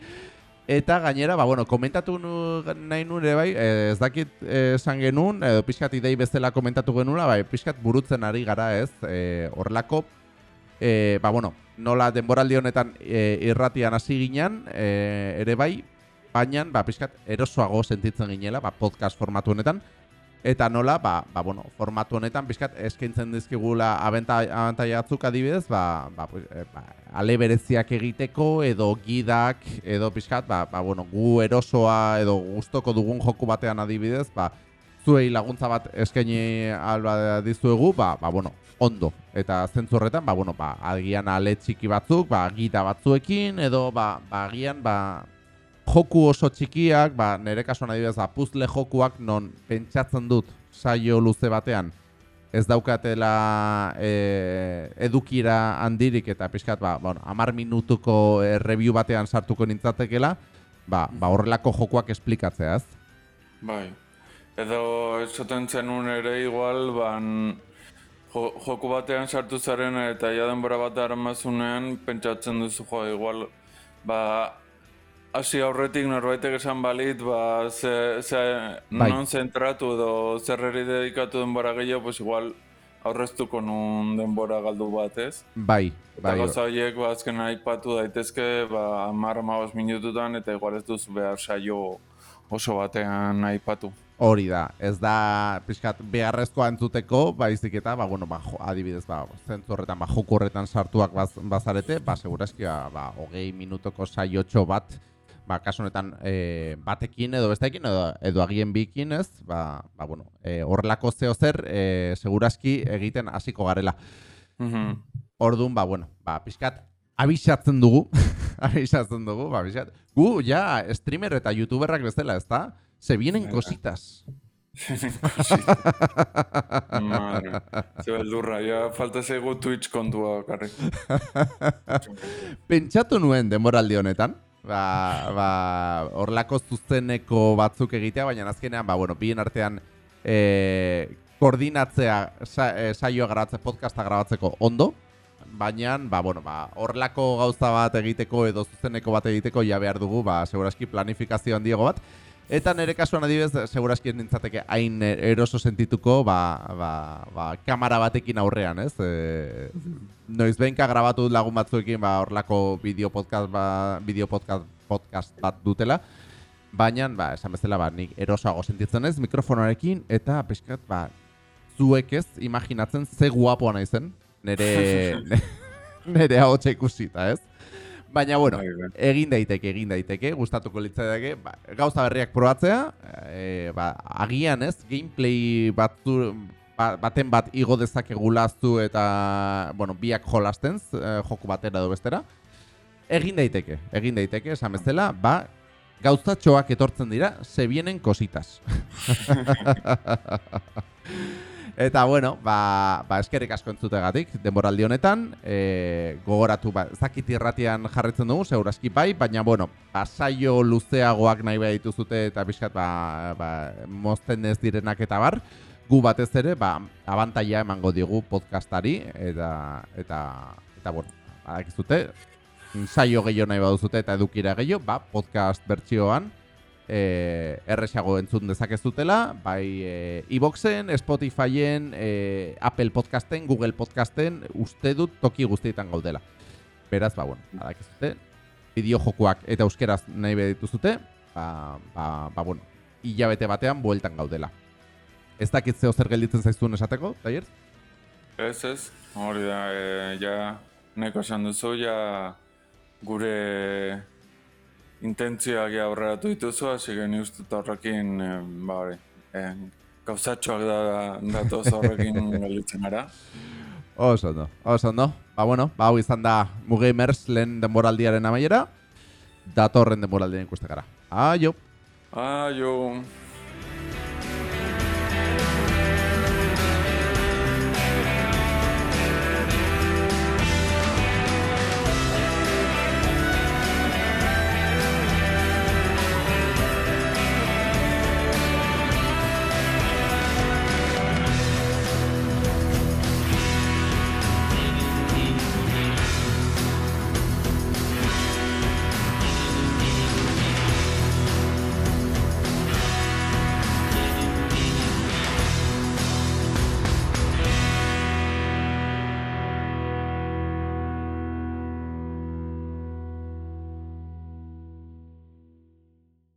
Eta gainera, ba, bueno, komentatu nu, nahi nuen ere bai, eh, ez dakit eh, esan genuen, edo pixkat idei bezala komentatu genula, bai, pixkat burutzen ari gara ez, horrelako, eh, ba, bueno, nola denboraldi honetan eh, irratian hasi ginen, eh, ere bai, baina, ba, pixkat erosoago sentitzen ginela, ba, podcast formatu honetan, eta nola, ba, ba, bueno, formatu honetan, pixkat eskaintzen dizkigula abenta, abantaia batzuk adibidez, ba, ba, pues, eh, ba, ale bereziak egiteko, edo gidak, edo pixkat, ba, ba, bueno, gu erosoa, edo gustoko dugun joku batean adibidez, ba, zuei laguntza bat eskaini alba dizuegu, ba, ba, bueno, ondo. Eta zentzu horretan, ba, bueno, ba, agian ale txiki batzuk, ba, gita batzuekin, edo, ba, ba, agian, ba, joku oso txikiak, ba, nire kasuan adibidez, ba, puzzle jokuak non pentsatzen dut saio luze batean, ez daukatela e, edukira handirik eta pixkat, ba, bueno, amar minutuko e, review batean sartuko nintzatekela, ba, ba horrelako jokuak esplikatzeaz. Bai. Edo esaten zenun ere igual, ban, jo, joku batean sartu zaren eta ja denbora bat aramazunean pentsatzen duzu jo, igual, ba, hasi aurretik norbaitek esan balit, ba, ze, ze Bai. non zentratu edo zerreri dedikatu denbora gehiago, pues igual aurreztuko nun denbora galdu bat, ez? Bai, Eta bai. gauza horiek ba, azken aipatu daitezke ba, amar amabos minututan eta igual ez duzu behar saio oso batean aipatu. Hori da, ez da pixkat beharrezkoa entzuteko, baizik eta, ba, bueno, ba, jo, adibidez, ba, zentzu horretan, ba, joku horretan sartuak baz, bazarete, ba, segurazki, ba, ba, hogei minutoko saiotxo bat, ba, kasu honetan, e, batekin edo bestekin, edo, edo agien bikin, ez, ba, ba, bueno, e, horrelako zeo zer, e, segurazki egiten hasiko garela. Mhm. Orduan, ba, bueno, ba, pixkat, abisatzen dugu, [laughs] abisatzen dugu, ba, pixkat, gu, ja, streamer eta youtuberrak bezala, ez da? Se vienen bai. cositas. Madre. Ze beldurra, ja falta zaigu Twitch kontua karri. Pentsatu nuen denboraldi honetan, ba, ba, horlako zuzeneko batzuk egitea, baina azkenean, ba, bueno, bien artean e, koordinatzea sa, e, saioa grabatze, podcasta grabatzeko ondo, baina, ba, bueno, ba, horlako gauza bat egiteko edo zuzeneko bat egiteko ja behar dugu, ba, seguraski planifikazio handiago bat, Eta nire kasuan adibidez, seguraski ez nintzateke hain eroso sentituko, ba, ba, ba, kamera batekin aurrean, ez? E, noiz behinka grabatu dut lagun batzuekin, ba, horlako bideo podcast, ba, bideo podcast, podcast bat dutela, baina, ba, esan bezala, ba, nik erosoago sentitzen ez, mikrofonoarekin, eta peskat, ba, zuek ez, imaginatzen ze guapoa naizen, nire, [laughs] nire hau ikusita, ez? Baina, bueno, Bai, bai. egin daiteke, egin daiteke, gustatuko litzaiake, ba, gauza berriak probatzea, e, ba, agian ez, gameplay batzu, ba, baten bat igo dezakegula zu eta, bueno, biak jolasten, e, joku batera edo bestera. Egin daiteke, egin daiteke, esan bezala, ba, gauzatxoak etortzen dira, se vienen cositas. [laughs] Eta bueno, ba, ba eskerrik asko entzutegatik denboraldi honetan, e, gogoratu ba, zakit irratian jarretzen dugu, segurazki bai, baina bueno, ba, saio luzeagoak nahi behar dituzute eta pixkat ba, ba, mozten ez direnak eta bar, gu batez ere, ba, abantaia emango digu podcastari eta, eta, eta bueno, badakizute, saio gehiago nahi baduzute eta edukira gehiago, ba, podcast bertsioan, e, erresago entzun dezakezutela, bai e, iBoxen, Spotifyen, e, Apple Podcasten, Google Podcasten, uste dut toki guztietan gaudela. Beraz, ba, bueno, badakizute, bideo jokuak eta euskeraz nahi behar dituzute, ba, ba, ba, bueno, hilabete batean bueltan gaudela. Ez dakit zeo zer gelditzen zaizun esateko, Taier? Ez ez, hori da, e, ja, neko esan duzu, ja, gure intentzioak aurreratu dituzu, hasi geni uste dut horrekin, e, ba hori, e, gauzatxoak da, datoz horrekin [laughs] gelditzen gara. Oso ondo, oso ondo. Ba, bueno, ba, hau izan da Mugamers lehen denboraldiaren amaiera. Datorren denboraldiaren ikuste gara. Aio! Aio!